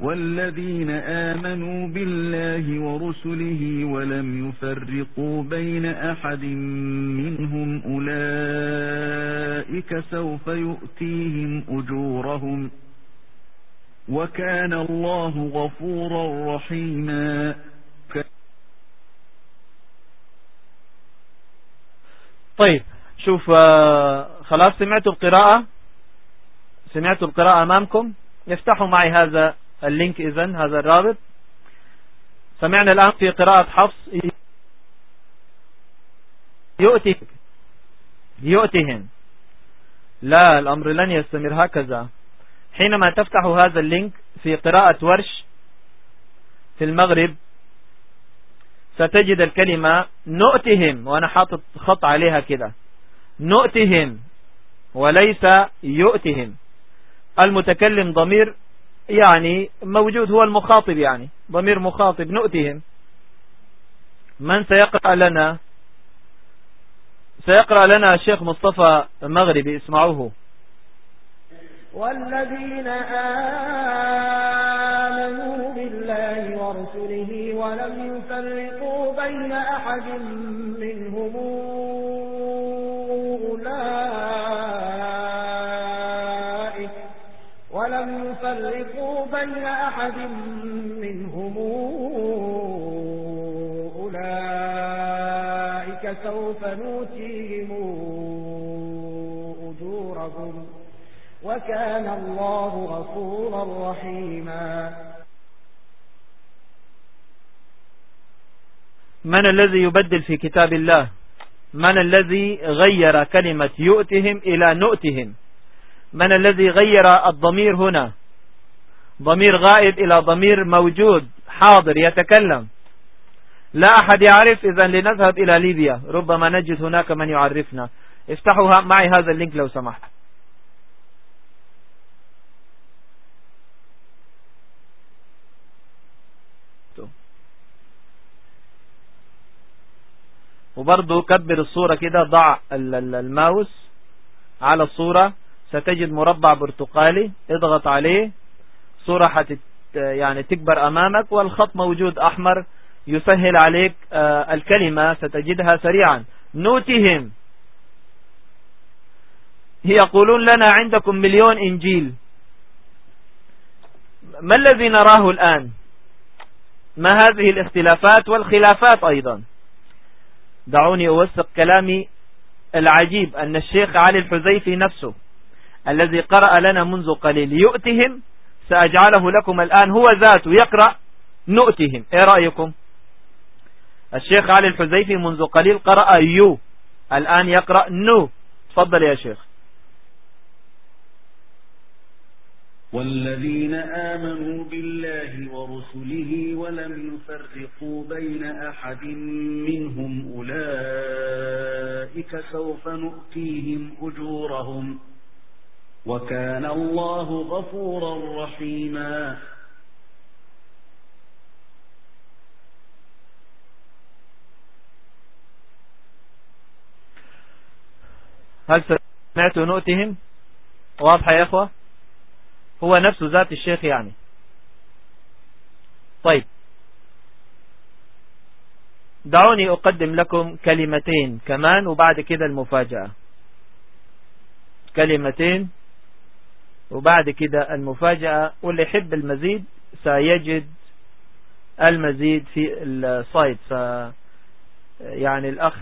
والذين آمنوا بالله ورسله ولم يفرقوا بين أحد منهم أولئك سوف يؤتيهم أجورهم وكان الله غفورا رحيما. طيب شوف آه، خلاص سمعتوا القراءة؟ سمعتوا القراءة أمامكم؟ يفتحوا معي هذا ال link إذن هذا الرابط. سمعنا الآن في قراءة حفص. يؤتي يؤتهم لا الأمر لن يستمر هكذا. حينما تفتح هذا ال link في قراءة ورش في المغرب ستجد الكلمة نؤتهم وأنا حاطط خط عليها كده. نؤتهم وليس يؤتهم المتكلم ضمير يعني موجود هو المخاطب يعني ضمير مخاطب نؤتهم. من سيقرأ لنا؟ سيقرأ لنا الشيخ مصطفى المغربي اسمعوه. والذين آمنوا بالله ورسله ولم يفرقوا بين أحد منهم أحد منهم أولئك سوف نوتيهم أجورهم وكان الله غفورا رحيما. من الذي يبدل في كتاب الله؟ من الذي غير كلمة يؤتهم إلى نؤتهم؟ من الذي غير الضمير هنا؟ ضمير غائب إلى ضمير موجود حاضر يتكلم. لا أحد يعرف إذا لنذهب إلى ليبيا. ربما نجد هناك من يعرفنا. افتحوا معي هذا اللينك لو سمحت. وبرضو كبر الصورة كده ضع الماوس على الصورة. ستجد مربع برتقالي اضغط عليه. صورة يعني تكبر أمامك والخط موجود أحمر يسهل عليك آه، الكلمة ستجدها سريعا. نوتهم. يقولون لنا عندكم مليون إنجيل. ما الذي نراه الآن؟ ما هذه الاختلافات والخلافات أيضا؟ دعوني أوثق كلامي العجيب أن الشيخ علي الحزيفي نفسه الذي قرأ لنا منذ قليل يؤتهم سأجعله لكم الآن هو ذاته. يقرأ نؤتهم. إيه رأيكم؟ الشيخ علي الحزيفي منذ قليل قرأ يو. الآن يقرأ نو. تفضل يا شيخ. والذين آمنوا بالله ورسله ولم يفرقوا بين أحد منهم أولئك سوف نؤتيهم أجورهم. وكان الله غفورا رحيما. هل سمعتوا نؤتهم؟ واضحة يا إخوة؟ هو نفس ذات الشيخ يعني. طيب. دعوني أقدم لكم كلمتين كمان وبعد كده المفاجأة. كلمتين وبعد كده المفاجأة واللي يحب المزيد سيجد المزيد في السايت. ف يعني الأخ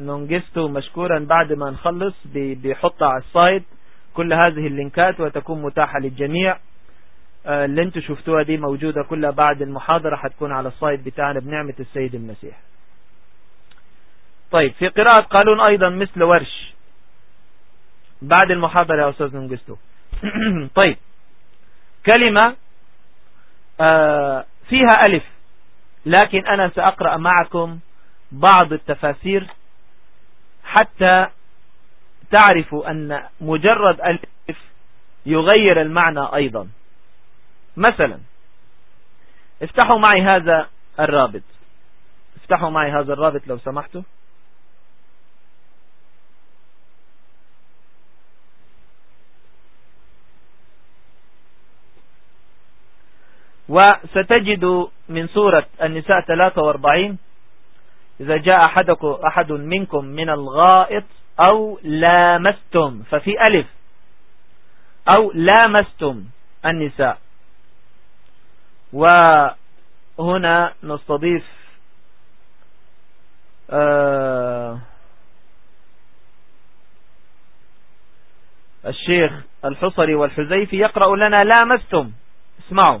نونجستو مشكورا بعد ما نخلص بيحط على ال site. كل هذه ال link ات وتكون متاحة للجميع. اللي أنتوا شفتوها دي موجودة كلها بعد المحاضرة حتكون على ال site بتاعنا بنعمة السيد المسيح. طيب في قراءة قالون أيضا مثل ورش. بعد المحاضرة يا أستاذ نونجستو. طيب. كلمة آه، فيها ألف لكن أنا سأقرأ معكم بعض التفاسير حتى تعرفوا أن مجرد ألف يغير المعنى أيضا. مثلا افتحوا معي هذا الرابط. افتحوا معي هذا الرابط لو سمحتوا. وستجد من سورة النساء 43 إذا جاء أحد منكم من الغائط أو لامستم ففي ألف أو لامستم النساء. وهنا نستضيف آه الشيخ الحصري والحزيفي يقرأ لنا لامستم. اسمعوا.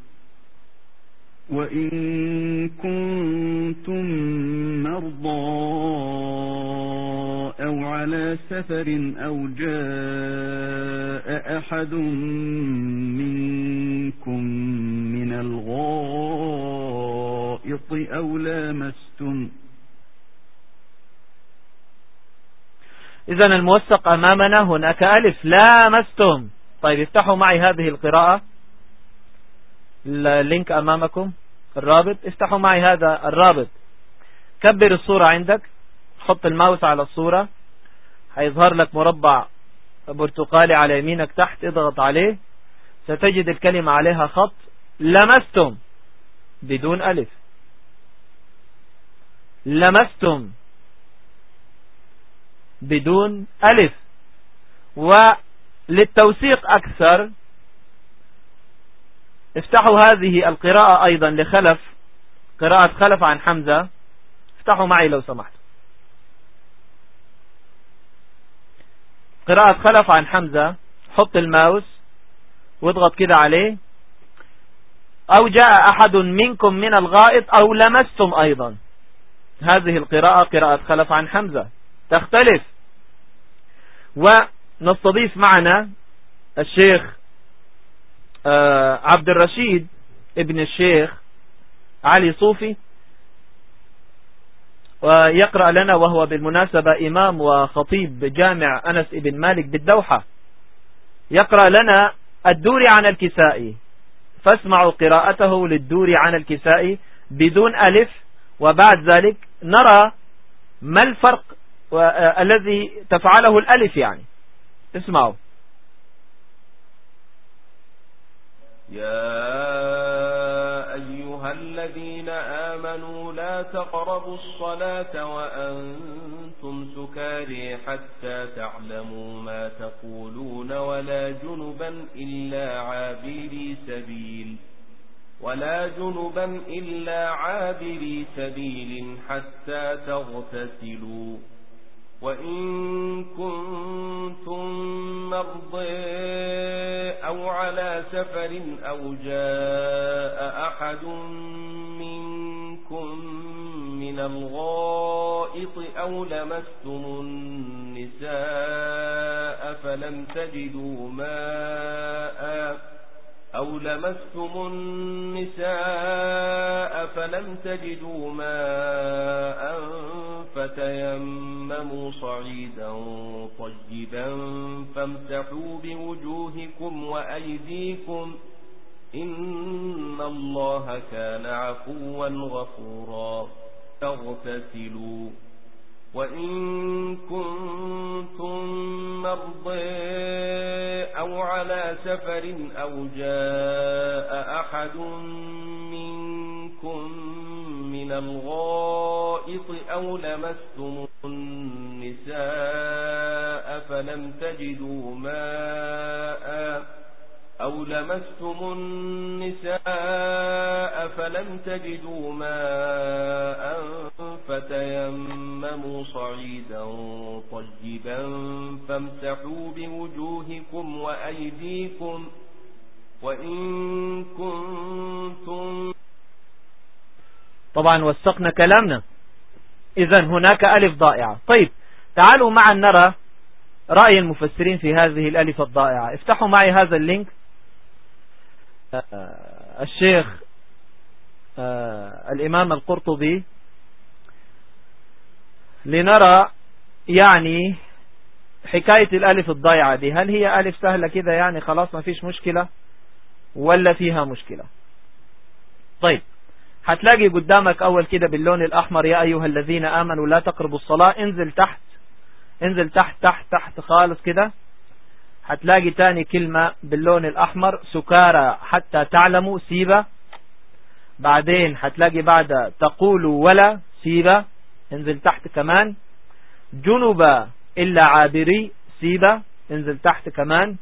وإن كنتم مرضى أو على سفر أو جاء أحد منكم من الغائط أو لامستم إذا الموثق أمامنا هناك ألف لامستم. طيب افتحوا معي هذه القراءة. اللينك أمامكم. الرابط افتحوا معي هذا الرابط. كبر الصورة عندك. حط الماوس على الصورة. هيظهر لك مربع برتقالي على يمينك تحت اضغط عليه. ستجد الكلمة عليها خط. لمستم بدون ألف. لمستم بدون ألف. وللتوثيق أكثر افتحوا هذه القراءة أيضا لخلف قراءة خلف عن حمزة. افتحوا معي لو سمحت. قراءة خلف عن حمزة. حط الماوس واضغط كده عليه. أو جاء أحد منكم من الغائط أو لمستم أيضا. هذه القراءة قراءة خلف عن حمزة. تختلف. ونستضيف معنا الشيخ عبد الرشيد ابن الشيخ علي صوفي ويقرأ لنا وهو بالمناسبة إمام وخطيب جامع أنس بن مالك بالدوحة. يقرأ لنا الدوري عن الكسائي فاسمعوا قراءته للدوري عن الكسائي بدون ألف وبعد ذلك نرى ما الفرق الذي تفعله الألف يعني. اسمعوا. يا أيها الذين آمنوا لا تقربوا الصلاة وأنتم سكاري حتى تعلموا ما تقولون ولا جنبا إلا عابري سبيل ولا جنبا إلا عابري سبيل حتى تغتسلوا وإن كنتم مرضي أو على سفر أو جاء أحد منكم من الغائط أو لمستم النساء فلم تجدوا ماءً أو لمستم النساء فلم تجدوا ماء فتيمموا صعيدا طيبا فامسحوا بوجوهكم وأيديكم إن الله كان عفوا غفورا تغتسلوا وإن كنتم مرضي أو على سفر أو جاء أحد منكم من الغائط أو لمستم النساء فلم تجدوا ماءً أو لمستم النساء فلم تجدوا ماء فتيمموا صعيدا طيبا فامسحوا بوجوهكم وأيديكم وإن كنتم طبعا وثقنا كلامنا. إذا هناك ألف ضائعة. طيب تعالوا معا نرى رأي المفسرين في هذه الألف الضائعة. افتحوا معي هذا اللينك. آه، الشيخ آه، الإمام القرطبي. لنرى يعني حكاية الألف الضيعة دي. هل هي ألف سهلة كده يعني خلاص ما فيش مشكلة؟ ولا فيها مشكلة؟ طيب هتلاقي قدامك أول كده باللون الأحمر يا أيها الذين آمنوا لا تقربوا الصلاة انزل تحت انزل تحت تحت تحت خالص كده. هتلاقي تاني كلمة باللون الأحمر سكارى حتى تعلموا سيبة. بعدين هتلاقي بعد تقولوا ولا سيبة انزل تحت كمان. جنوب إلا عابري سيبة انزل تحت كمان.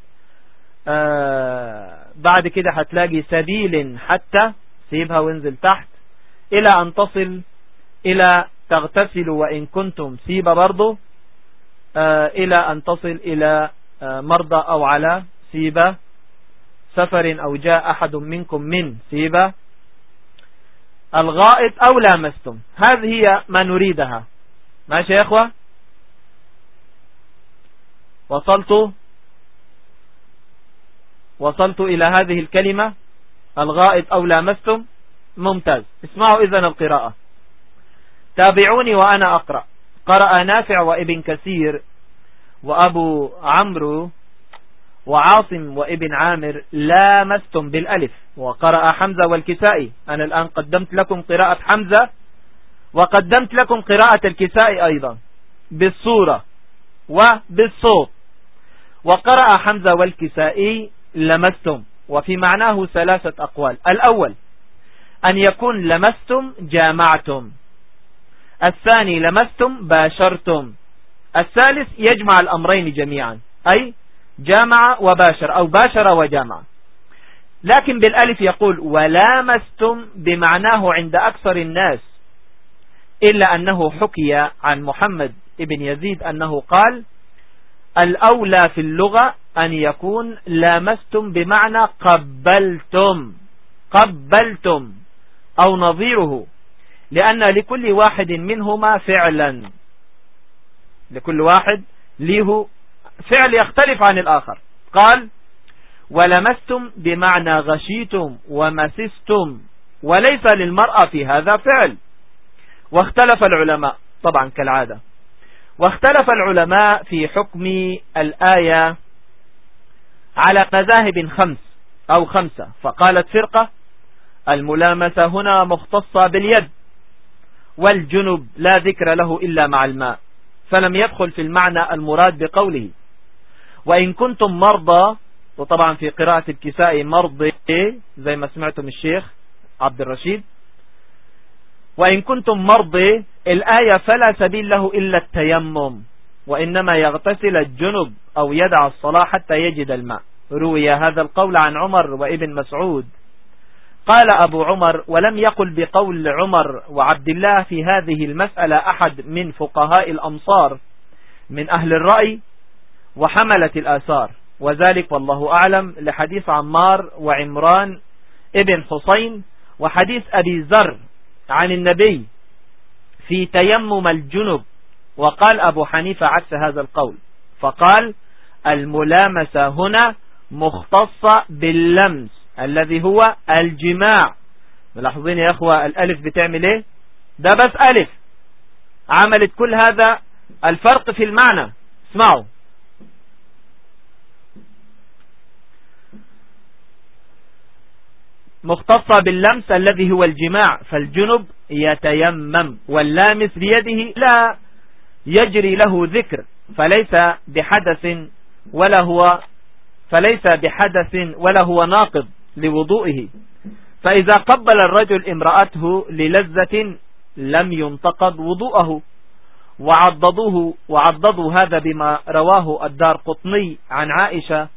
آه بعد كده هتلاقي سبيل حتى سيبها وانزل تحت. إلى أن تصل إلى تغتسل وإن كنتم سيبة برضو آه إلى أن تصل إلى مرضى أو على سيبة سفر أو جاء أحد منكم من سيبة الغائط أو لامستم. هذه هي ما نريدها. ماشي يا إخوة؟ وصلت؟ وصلت إلى هذه الكلمة؟ الغائط أو لامستم؟ ممتاز. اسمعوا إذن القراءة. تابعوني وأنا أقرأ. قرأ نافع وابن كثير وأبو عمرو وعاصم وابن عامر لامستم بالألف. وقرأ حمزة والكسائي. أنا الآن قدمت لكم قراءة حمزة وقدمت لكم قراءة الكسائي أيضا. بالصورة وبالصوت. وقرأ حمزة والكسائي لمستم. وفي معناه ثلاثة أقوال. الأول أن يكون لمستم جامعتم. الثاني لمستم باشرتم. الثالث يجمع الأمرين جميعا. أي جامع وباشر أو باشر وجامع. لكن بالألف يقول ولامستم بمعناه عند أكثر الناس إلا أنه حكي عن محمد ابن يزيد أنه قال الأولى في اللغة أن يكون لامستم بمعنى قبلتم قبلتم أو نظيره لأن لكل واحد منهما فعلا. لكل واحد ليه فعل يختلف عن الآخر. قال ولمستم بمعنى غشيتم ومسستم وليس للمرأة في هذا فعل. واختلف العلماء طبعا كالعادة. واختلف العلماء في حكم الآية على مذاهب خمس أو خمسة. فقالت فرقة الملامسة هنا مختصة باليد والجنب لا ذكر له إلا مع الماء فلم يدخل في المعنى المراد بقوله. وإن كنتم مرضى وطبعا في قراءة الكساء مرضي زي ما سمعتم الشيخ عبد الرشيد وإن كنتم مرضي الآية فلا سبيل له إلا التيمم. وإنما يغتسل الجنب أو يدع الصلاة حتى يجد الماء. روي هذا القول عن عمر وابن مسعود. قال أبو عمر ولم يقل بقول عمر وعبد الله في هذه المسألة أحد من فقهاء الأمصار من أهل الرأي وحملة الآثار. وذلك والله أعلم لحديث عمار وعمران ابن حسين وحديث أبي ذر عن النبي في تيمم الجنب وقال أبو حنيفة عكس هذا القول فقال الملامسة هنا مختصة باللمس الذي هو الجماع. ملاحظين يا أخوة الألف بتعمل إيه؟ ده بس ألف. عملت كل هذا الفرق في المعنى. اسمعوا. مختصة باللمس الذي هو الجماع فالجنب يتيمم واللامس بيده لا. يجري له ذكر فليس بحدث ولا هو فليس بحدث ولا هو ناقض لوضوئه. فإذا قبل الرجل امرأته للذة لم ينتقض وضوءه. وعضدوه وعضدوا هذا بما رواه الدار قطني عن عائشة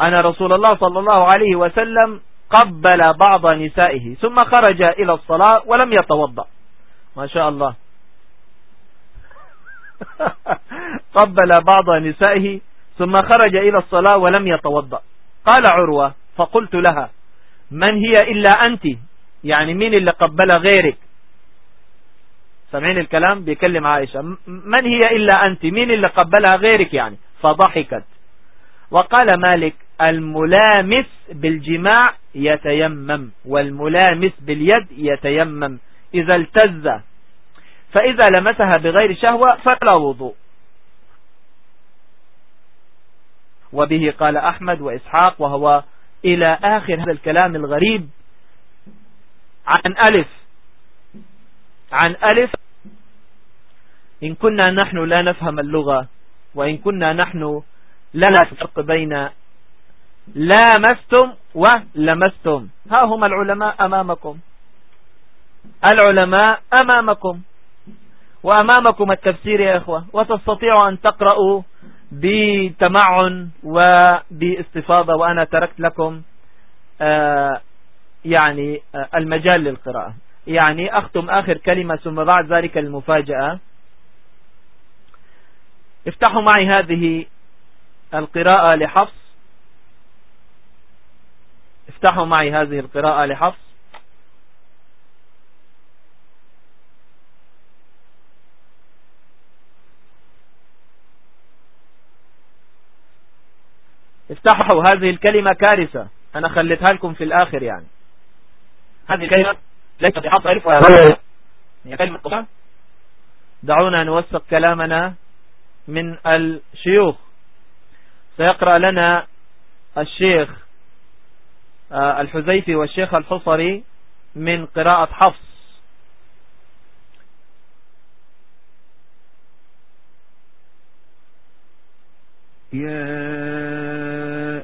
أن رسول الله صلى الله عليه وسلم قبل بعض نسائه ثم خرج إلى الصلاة ولم يتوضأ. ما شاء الله. قبل بعض نسائه ثم خرج إلى الصلاة ولم يتوضأ. قال عروة فقلت لها من هي إلا أنت؟ يعني مين اللي قبل غيرك؟ سمعين الكلام؟ بيكلم عائشة من هي إلا أنت؟ مين اللي قبلها غيرك يعني؟ فضحكت. وقال مالك الملامس بالجماع يتيمم والملامس باليد يتيمم. إذا التز فإذا لمسها بغير شهوة فلا وضوء. وبه قال أحمد وإسحاق وهو إلى آخر هذا الكلام الغريب عن ألف عن ألف إن كنا نحن لا نفهم اللغة وإن كنا نحن لا نفرق بين لامستم ولمستم. ها هم العلماء أمامكم. العلماء أمامكم. وأمامكم التفسير يا إخوة. وتستطيعوا أن تقرأوا بتمعن وباستفاضة وأنا تركت لكم آه، يعني آه، المجال للقراءة. يعني أختم آخر كلمة ثم بعد ذلك المفاجأة. افتحوا معي هذه القراءة لحفص. افتحوا معي هذه القراءة لحفص. افتحوا هذه الكلمة كارثة. أنا خليتها لكم في الآخر يعني. هذه الكلمة ليست بحفظ الف هي. كلمة دعونا نوثق كلامنا من الشيوخ. سيقرأ لنا الشيخ آه، الحزيفي والشيخ الحصري من قراءة حفص. يا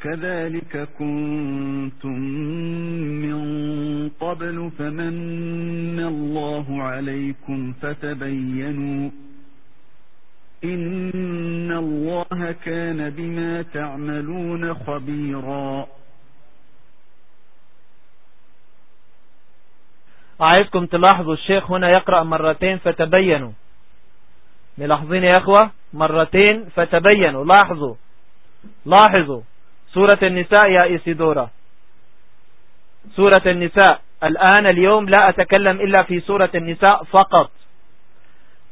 كذلك كنتم من قبل فمن الله عليكم فتبينوا إن الله كان بما تعملون خبيرا. عايزكم تلاحظوا الشيخ هنا يقرأ مرتين فتبينوا. ملاحظين يا أخوة؟ مرتين فتبينوا. لاحظوا. لاحظوا. سورة النساء يا إسيدورا سورة النساء. الآن اليوم لا أتكلم إلا في سورة النساء فقط.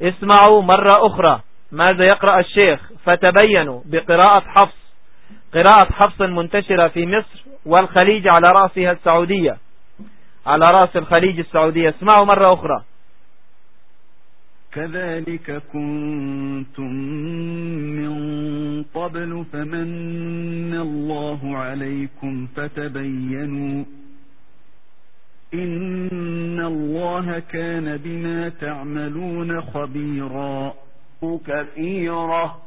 اسمعوا مرة أخرى. ماذا يقرأ الشيخ؟ فتبينوا بقراءة حفص. قراءة حفص منتشرة في مصر والخليج على رأسها السعودية. على رأس الخليج السعودية. اسمعوا مرة أخرى. كذلك كنتم من قبل فمن الله عليكم فتبينوا إن الله كان بما تعملون خبيرا كثيرة.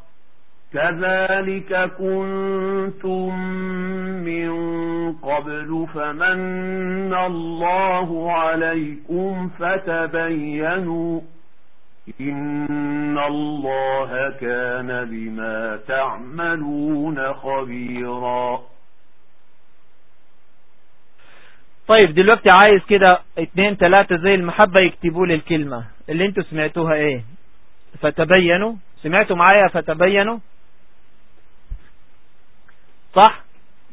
كذلك كنتم من قبل فمن الله عليكم فتبينوا إن الله كان بما تعملون خبيرا. طيب دلوقتي عايز كده اتنين تلاتة زي المحبة يكتبوا لي الكلمة. اللي أنتوا سمعتوها إيه؟ فتبينوا. سمعتوا معايا فتبينوا؟ صح؟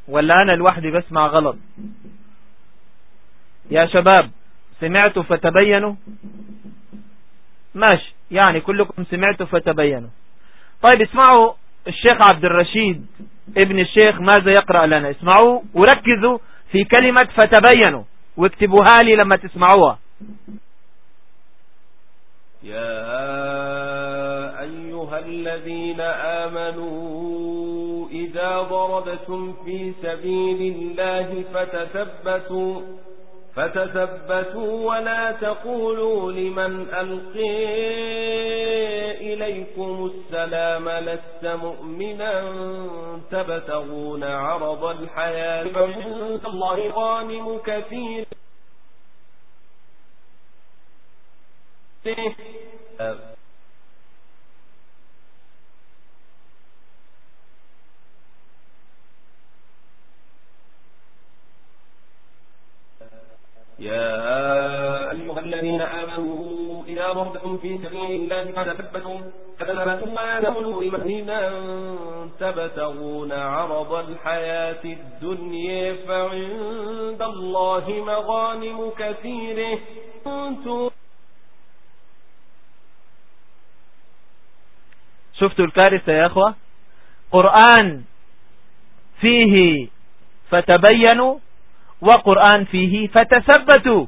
ولا أنا لوحدي بسمع غلط؟ يا شباب سمعتوا فتبينوا؟ ماشي. يعني كلكم سمعتوا فتبينوا. طيب اسمعوا الشيخ عبد الرشيد ابن الشيخ ماذا يقرأ لنا. اسمعوا وركزوا في كلمة فتبينوا. واكتبوها لي لما تسمعوها. يا أيها الذين آمنوا إذا ضربتم في سبيل الله فتثبتوا فتثبتوا ولا تقولوا لمن ألقي إليكم السلام لست مؤمنا تبتغون عرض الحياة. فعند الله غانم كثير. يا أيها الذين آمنوا إذا ضربتم في سبيل الله فتثبتوا فتثبتوا ما تقولوا لمؤمنا تبتغون عرض الحياة الدنيا فعند الله مغانم كنتم شفتوا الكارثة يا أخوة؟ قرآن فيه فتبينوا وقرآن فيه فتثبتوا.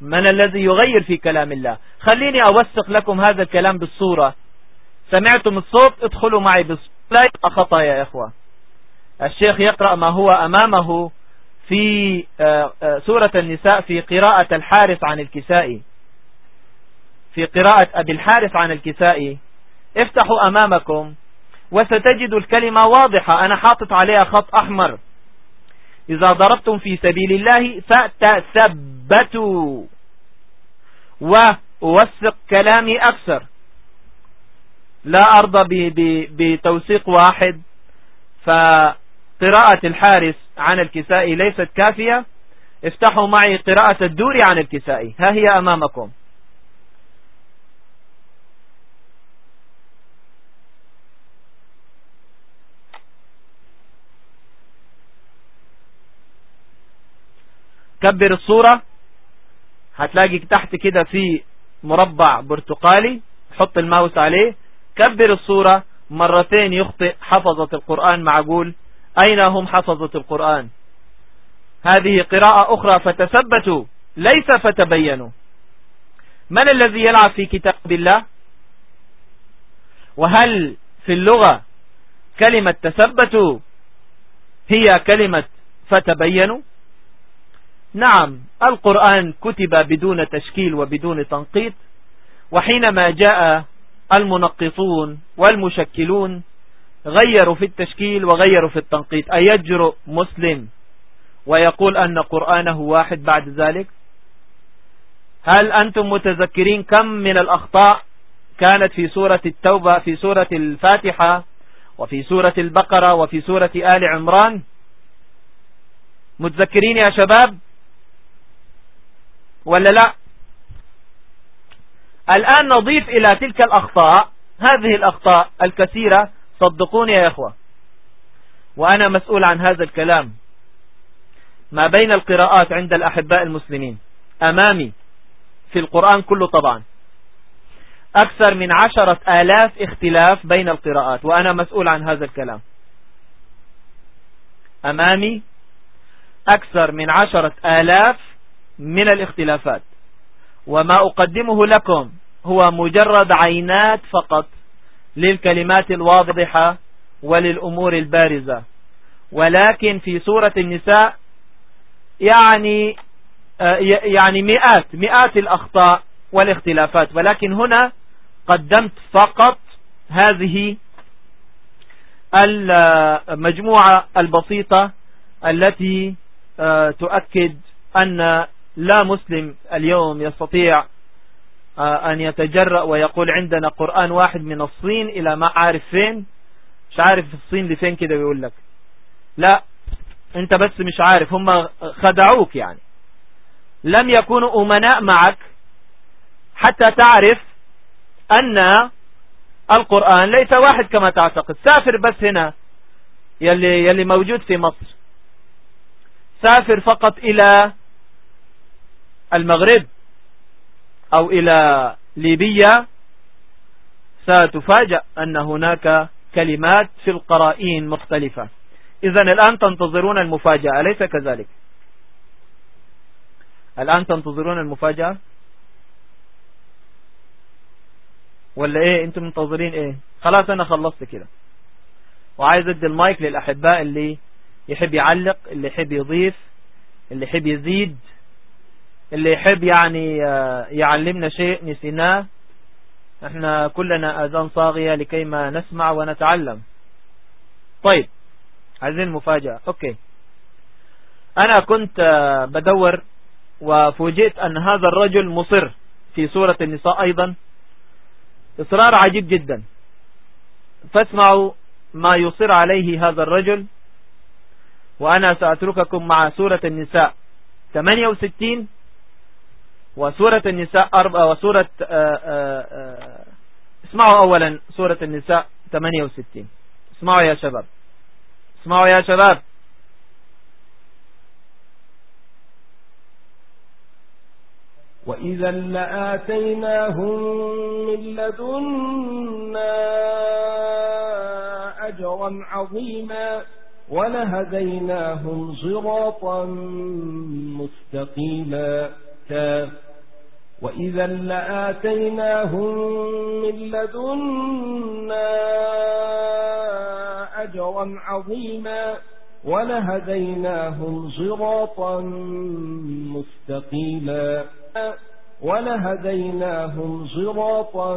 من الذي يغير في كلام الله؟ خليني أوثق لكم هذا الكلام بالصورة. سمعتم الصوت؟ ادخلوا معي بالصورة لا يبقى خطأ يا إخوة. الشيخ يقرأ ما هو أمامه في آه، آه، سورة النساء في قراءة الحارث عن الكسائي في قراءة أبي الحارث عن الكسائي افتحوا أمامكم وستجد الكلمة واضحة. أنا حاطط عليها خط أحمر. إذا ضربتم في سبيل الله فتثبتوا وأوثق كلامي أكثر. لا أرضى بتوثيق واحد. فقراءة الحارس عن الكسائي ليست كافية. افتحوا معي قراءة الدوري عن الكسائي. ها هي أمامكم. كبر الصورة هتلاقي تحت كده في مربع برتقالي حط الماوس عليه كبر الصورة مرتين يخطئ حفظة القرآن معقول أين هم حفظة القرآن؟ هذه قراءة أخرى فتثبتوا ليس فتبينوا. من الذي يلعب في كتاب الله؟ وهل في اللغة كلمة تثبتوا هي كلمة فتبينوا؟ نعم القرآن كتب بدون تشكيل وبدون تنقيط وحينما جاء المنقطون والمشكلون غيروا في التشكيل وغيروا في التنقيط. أيجرؤ مسلم ويقول أن قرآنه واحد بعد ذلك؟ هل أنتم متذكرين كم من الأخطاء كانت في سورة التوبة في سورة الفاتحة وفي سورة البقرة وفي سورة آل عمران؟ متذكرين يا شباب؟ ولا لا؟ الآن نضيف إلى تلك الأخطاء هذه الأخطاء الكثيرة صدقوني يا إخوة. وأنا مسؤول عن هذا الكلام. ما بين القراءات عند الأحباء المسلمين. أمامي في القرآن كله طبعا. أكثر من عشرة آلاف اختلاف بين القراءات وأنا مسؤول عن هذا الكلام. أمامي أكثر من عشرة آلاف من الاختلافات. وما أقدمه لكم هو مجرد عينات فقط للكلمات الواضحة وللأمور البارزة. ولكن في سورة النساء يعني آه، يعني مئات مئات الأخطاء والاختلافات. ولكن هنا قدمت فقط هذه المجموعة البسيطة التي آه، تؤكد أن لا مسلم اليوم يستطيع آه، أن يتجرأ ويقول عندنا قرآن واحد من الصين إلى ما عارف فين؟ مش عارف الصين لفين كده بيقول لك. لا أنت بس مش عارف هم خدعوك يعني. لم يكونوا أمناء معك حتى تعرف أن القرآن ليس واحد كما تعتقد. سافر بس هنا يلي, يلي موجود في مصر. سافر فقط إلى المغرب أو إلى ليبيا ستفاجأ أن هناك كلمات في القرائين مختلفة. إذا الآن تنتظرون المفاجأة أليس كذلك؟ الآن تنتظرون المفاجأة؟ ولا إيه؟ أنتم منتظرين إيه؟ خلاص أنا خلصت كده. وعايز أدي المايك للأحباء اللي يحب يعلق اللي يحب يضيف اللي يحب يزيد. اللي يحب يعني آه، يعلمنا شيء نسيناه إحنا كلنا أذان صاغية لكي ما نسمع ونتعلم. طيب عايزين مفاجأة أوكي. أنا كنت آه، بدور وفوجئت أن هذا الرجل مصر في سورة النساء أيضا. إصرار عجيب جدا. فاسمعوا ما يصر عليه هذا الرجل وأنا سأترككم مع سورة النساء. 68 وسورة النساء أربعة وسورة آآ آه، آآ آه، آه، اسمعوا أولا سورة النساء 68 اسمعوا يا شباب. اسمعوا يا شباب. وإذا لآتيناهم من لدنا أجرا عظيما ولهديناهم صراطا مستقيما. وإذا لآتيناهم من لدنا أجرا عظيما ولهديناهم صراطا مستقيما ولهديناهم صراطا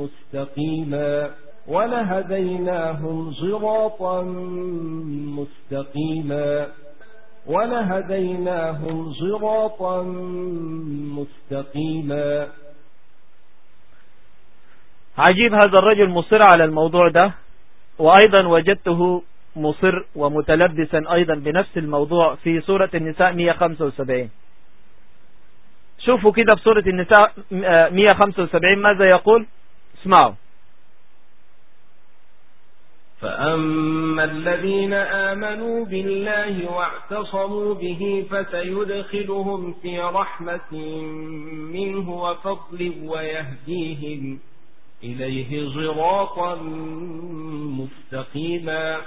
مستقيما ولهديناهم صراطا مستقيما ولهديناهم صراطا مستقيما. عجيب هذا الرجل مصر على الموضوع ده وأيضا وجدته مصر ومتلبسا أيضا بنفس الموضوع في سورة النساء 175 شوفوا كده في سورة النساء 175 ماذا يقول؟ اسمعوا. فأما الذين آمنوا بالله واعتصموا به فسيدخلهم في رحمة منه وفضل ويهديهم إليه صراطا مستقيما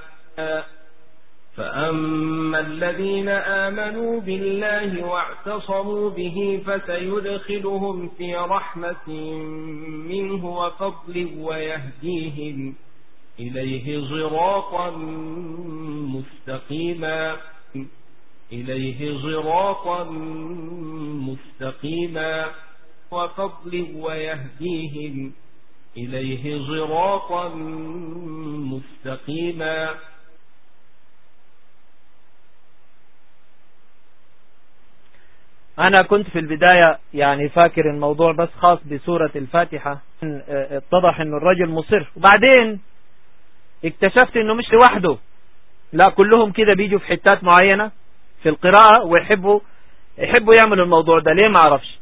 فأما الذين آمنوا بالله واعتصموا به فسيدخلهم في رحمة منه وفضل ويهديهم صراطا مستقيما. إليه صراطا مستقيما. وفضل ويهديهم. إليه صراطا مستقيما. أنا كنت في البداية يعني فاكر الموضوع بس خاص بسورة الفاتحة. اتضح أن الرجل مصر. وبعدين اكتشفت أنه مش لوحده. لا كلهم كده بيجوا في حتات معينة في القراءة ويحبوا يحبوا يعملوا الموضوع ده. ليه ما عرفش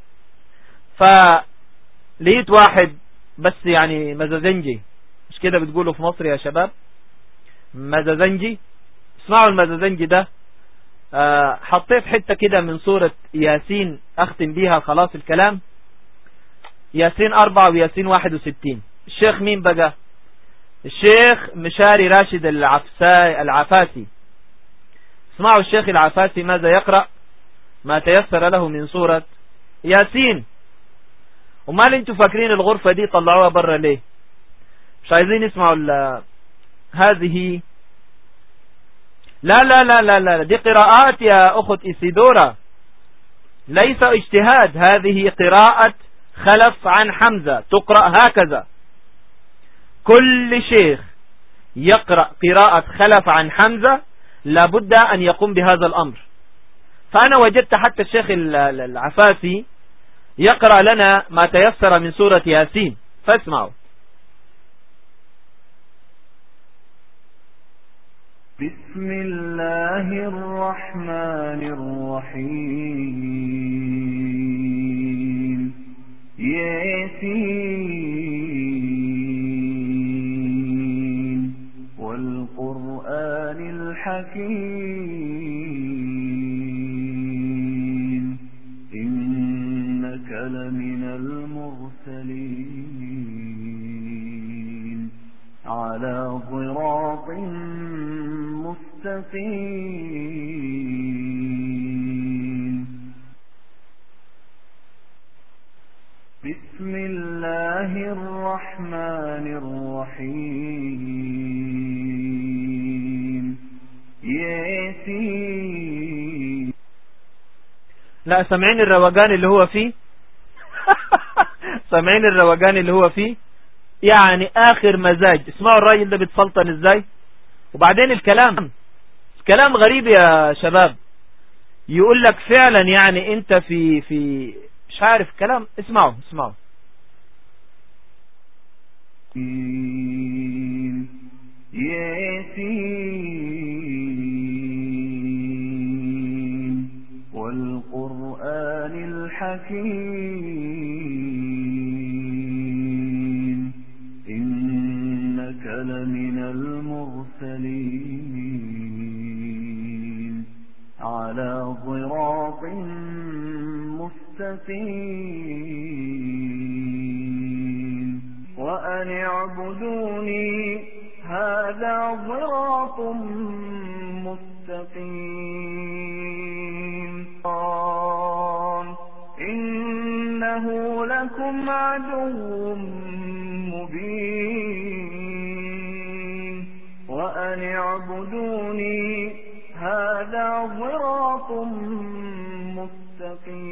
فلقيت واحد بس يعني مزازنجي. مش كده بتقولوا في مصر يا شباب؟ مزازنجي. اسمعوا المزازنجي ده. آه، حطيت حتة كده من سورة ياسين أختم بيها خلاص الكلام. ياسين أربعة وياسين واحد وستين. الشيخ مين بقى؟ الشيخ مشاري راشد العفاسي اسمعوا الشيخ العفاسي ماذا يقرأ؟ ما تيسر له من سورة ياسين. وما أنتوا فاكرين الغرفة دي طلعوها برا ليه؟ مش عايزين يسمعوا هذه. لا لا لا لا لا دي قراءات يا أخت إسيدورا ليس اجتهاد. هذه قراءة خلف عن حمزة. تقرأ هكذا. كل شيخ يقرأ قراءة خلف عن حمزة لابد أن يقوم بهذا الأمر. فأنا وجدت حتى الشيخ العفاسي يقرأ لنا ما تيسر من سورة ياسين. فاسمعوا. بسم الله الرحمن الرحيم. ياسين الحكيم إنك لمن المرسلين على ضراط مستقيم بسم الله الرحمن الرحيم لا سامعين الروجان اللي هو فيه؟ سامعين الروجان اللي هو فيه؟ يعني آخر مزاج. اسمعوا الراجل ده بيتسلطن إزاي؟ وبعدين الكلام. كلام غريب يا شباب. يقول لك فعلا يعني أنت في في مش عارف كلام. اسمعوا اسمعوا ياسين. والقرآن الحكيم. إنك لمن المرسلين. على ضراط مستقيم. وأن اعبدوني هذا ضراط مستقيم. لكم عدو مبين. وأن اعبدوني هذا ضراط مستقيم.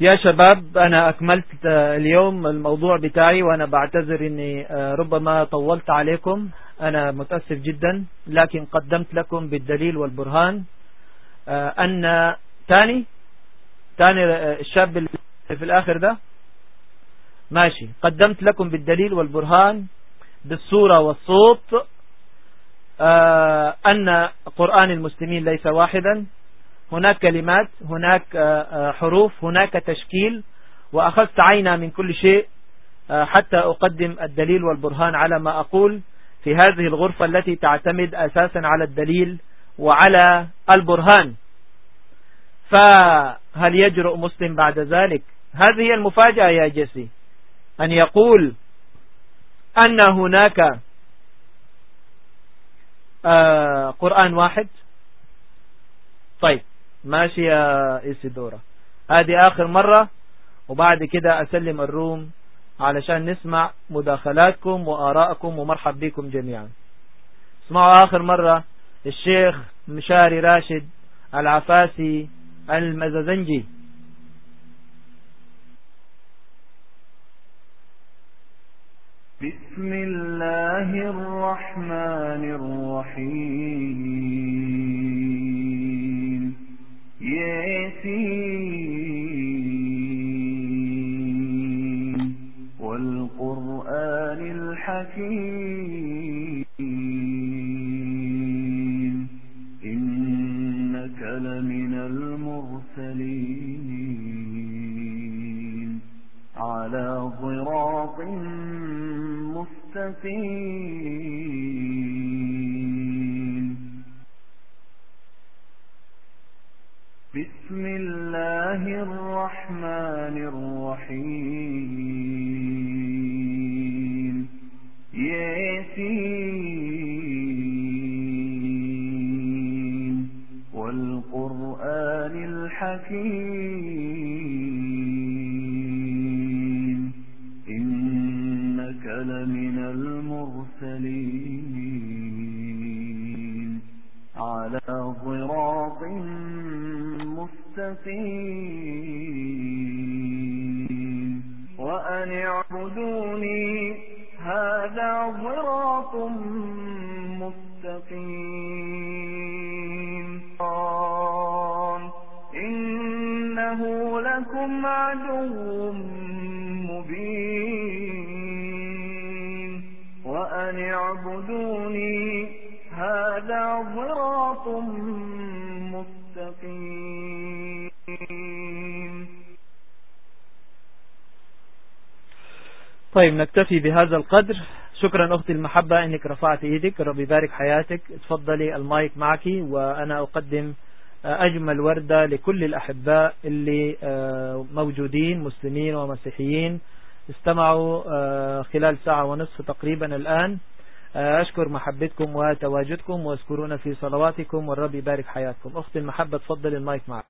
يا شباب أنا أكملت اليوم الموضوع بتاعي وأنا بعتذر أني ربما طولت عليكم. أنا متأسف جدا لكن قدمت لكم بالدليل والبرهان. أن تاني تاني الشاب اللي في الآخر ده. ماشي. قدمت لكم بالدليل والبرهان بالصورة والصوت أن قرآن المسلمين ليس واحدا. هناك كلمات هناك حروف هناك تشكيل. وأخذت عينا من كل شيء حتى أقدم الدليل والبرهان على ما أقول في هذه الغرفة التي تعتمد أساسا على الدليل وعلى البرهان. فهل يجرؤ مسلم بعد ذلك؟ هذه المفاجأة يا جسي أن يقول أن هناك قرآن واحد. طيب ماشي يا إيسيدورا. هذه آخر مرة وبعد كده أسلم الروم علشان نسمع مداخلاتكم وآراءكم ومرحب بكم جميعا. اسمعوا آخر مرة. الشيخ مشاري راشد العفاسي المززنجي بسم الله الرحمن الرحيم. ياسين. والقرآن الحكيم. صراط مستقيم. بسم الله الرحمن الرحيم. ياسين. والقرآن الحكيم. مستقيم وأن اعبدوني هذا ضراط مستقيم. إنه لكم عدو مبين. وأن اعبدوني هذا ضراط مستقيم طيب نكتفي بهذا القدر. شكرا أختي المحبة أنك رفعت إيدك. رب يبارك حياتك. تفضلي المايك معك وأنا أقدم أجمل وردة لكل الأحباء اللي موجودين مسلمين ومسيحيين. استمعوا خلال ساعة ونصف تقريبا الآن. أشكر محبتكم وتواجدكم واذكرونا في صلواتكم والرب يبارك حياتكم. أختي المحبة تفضل المايك معك.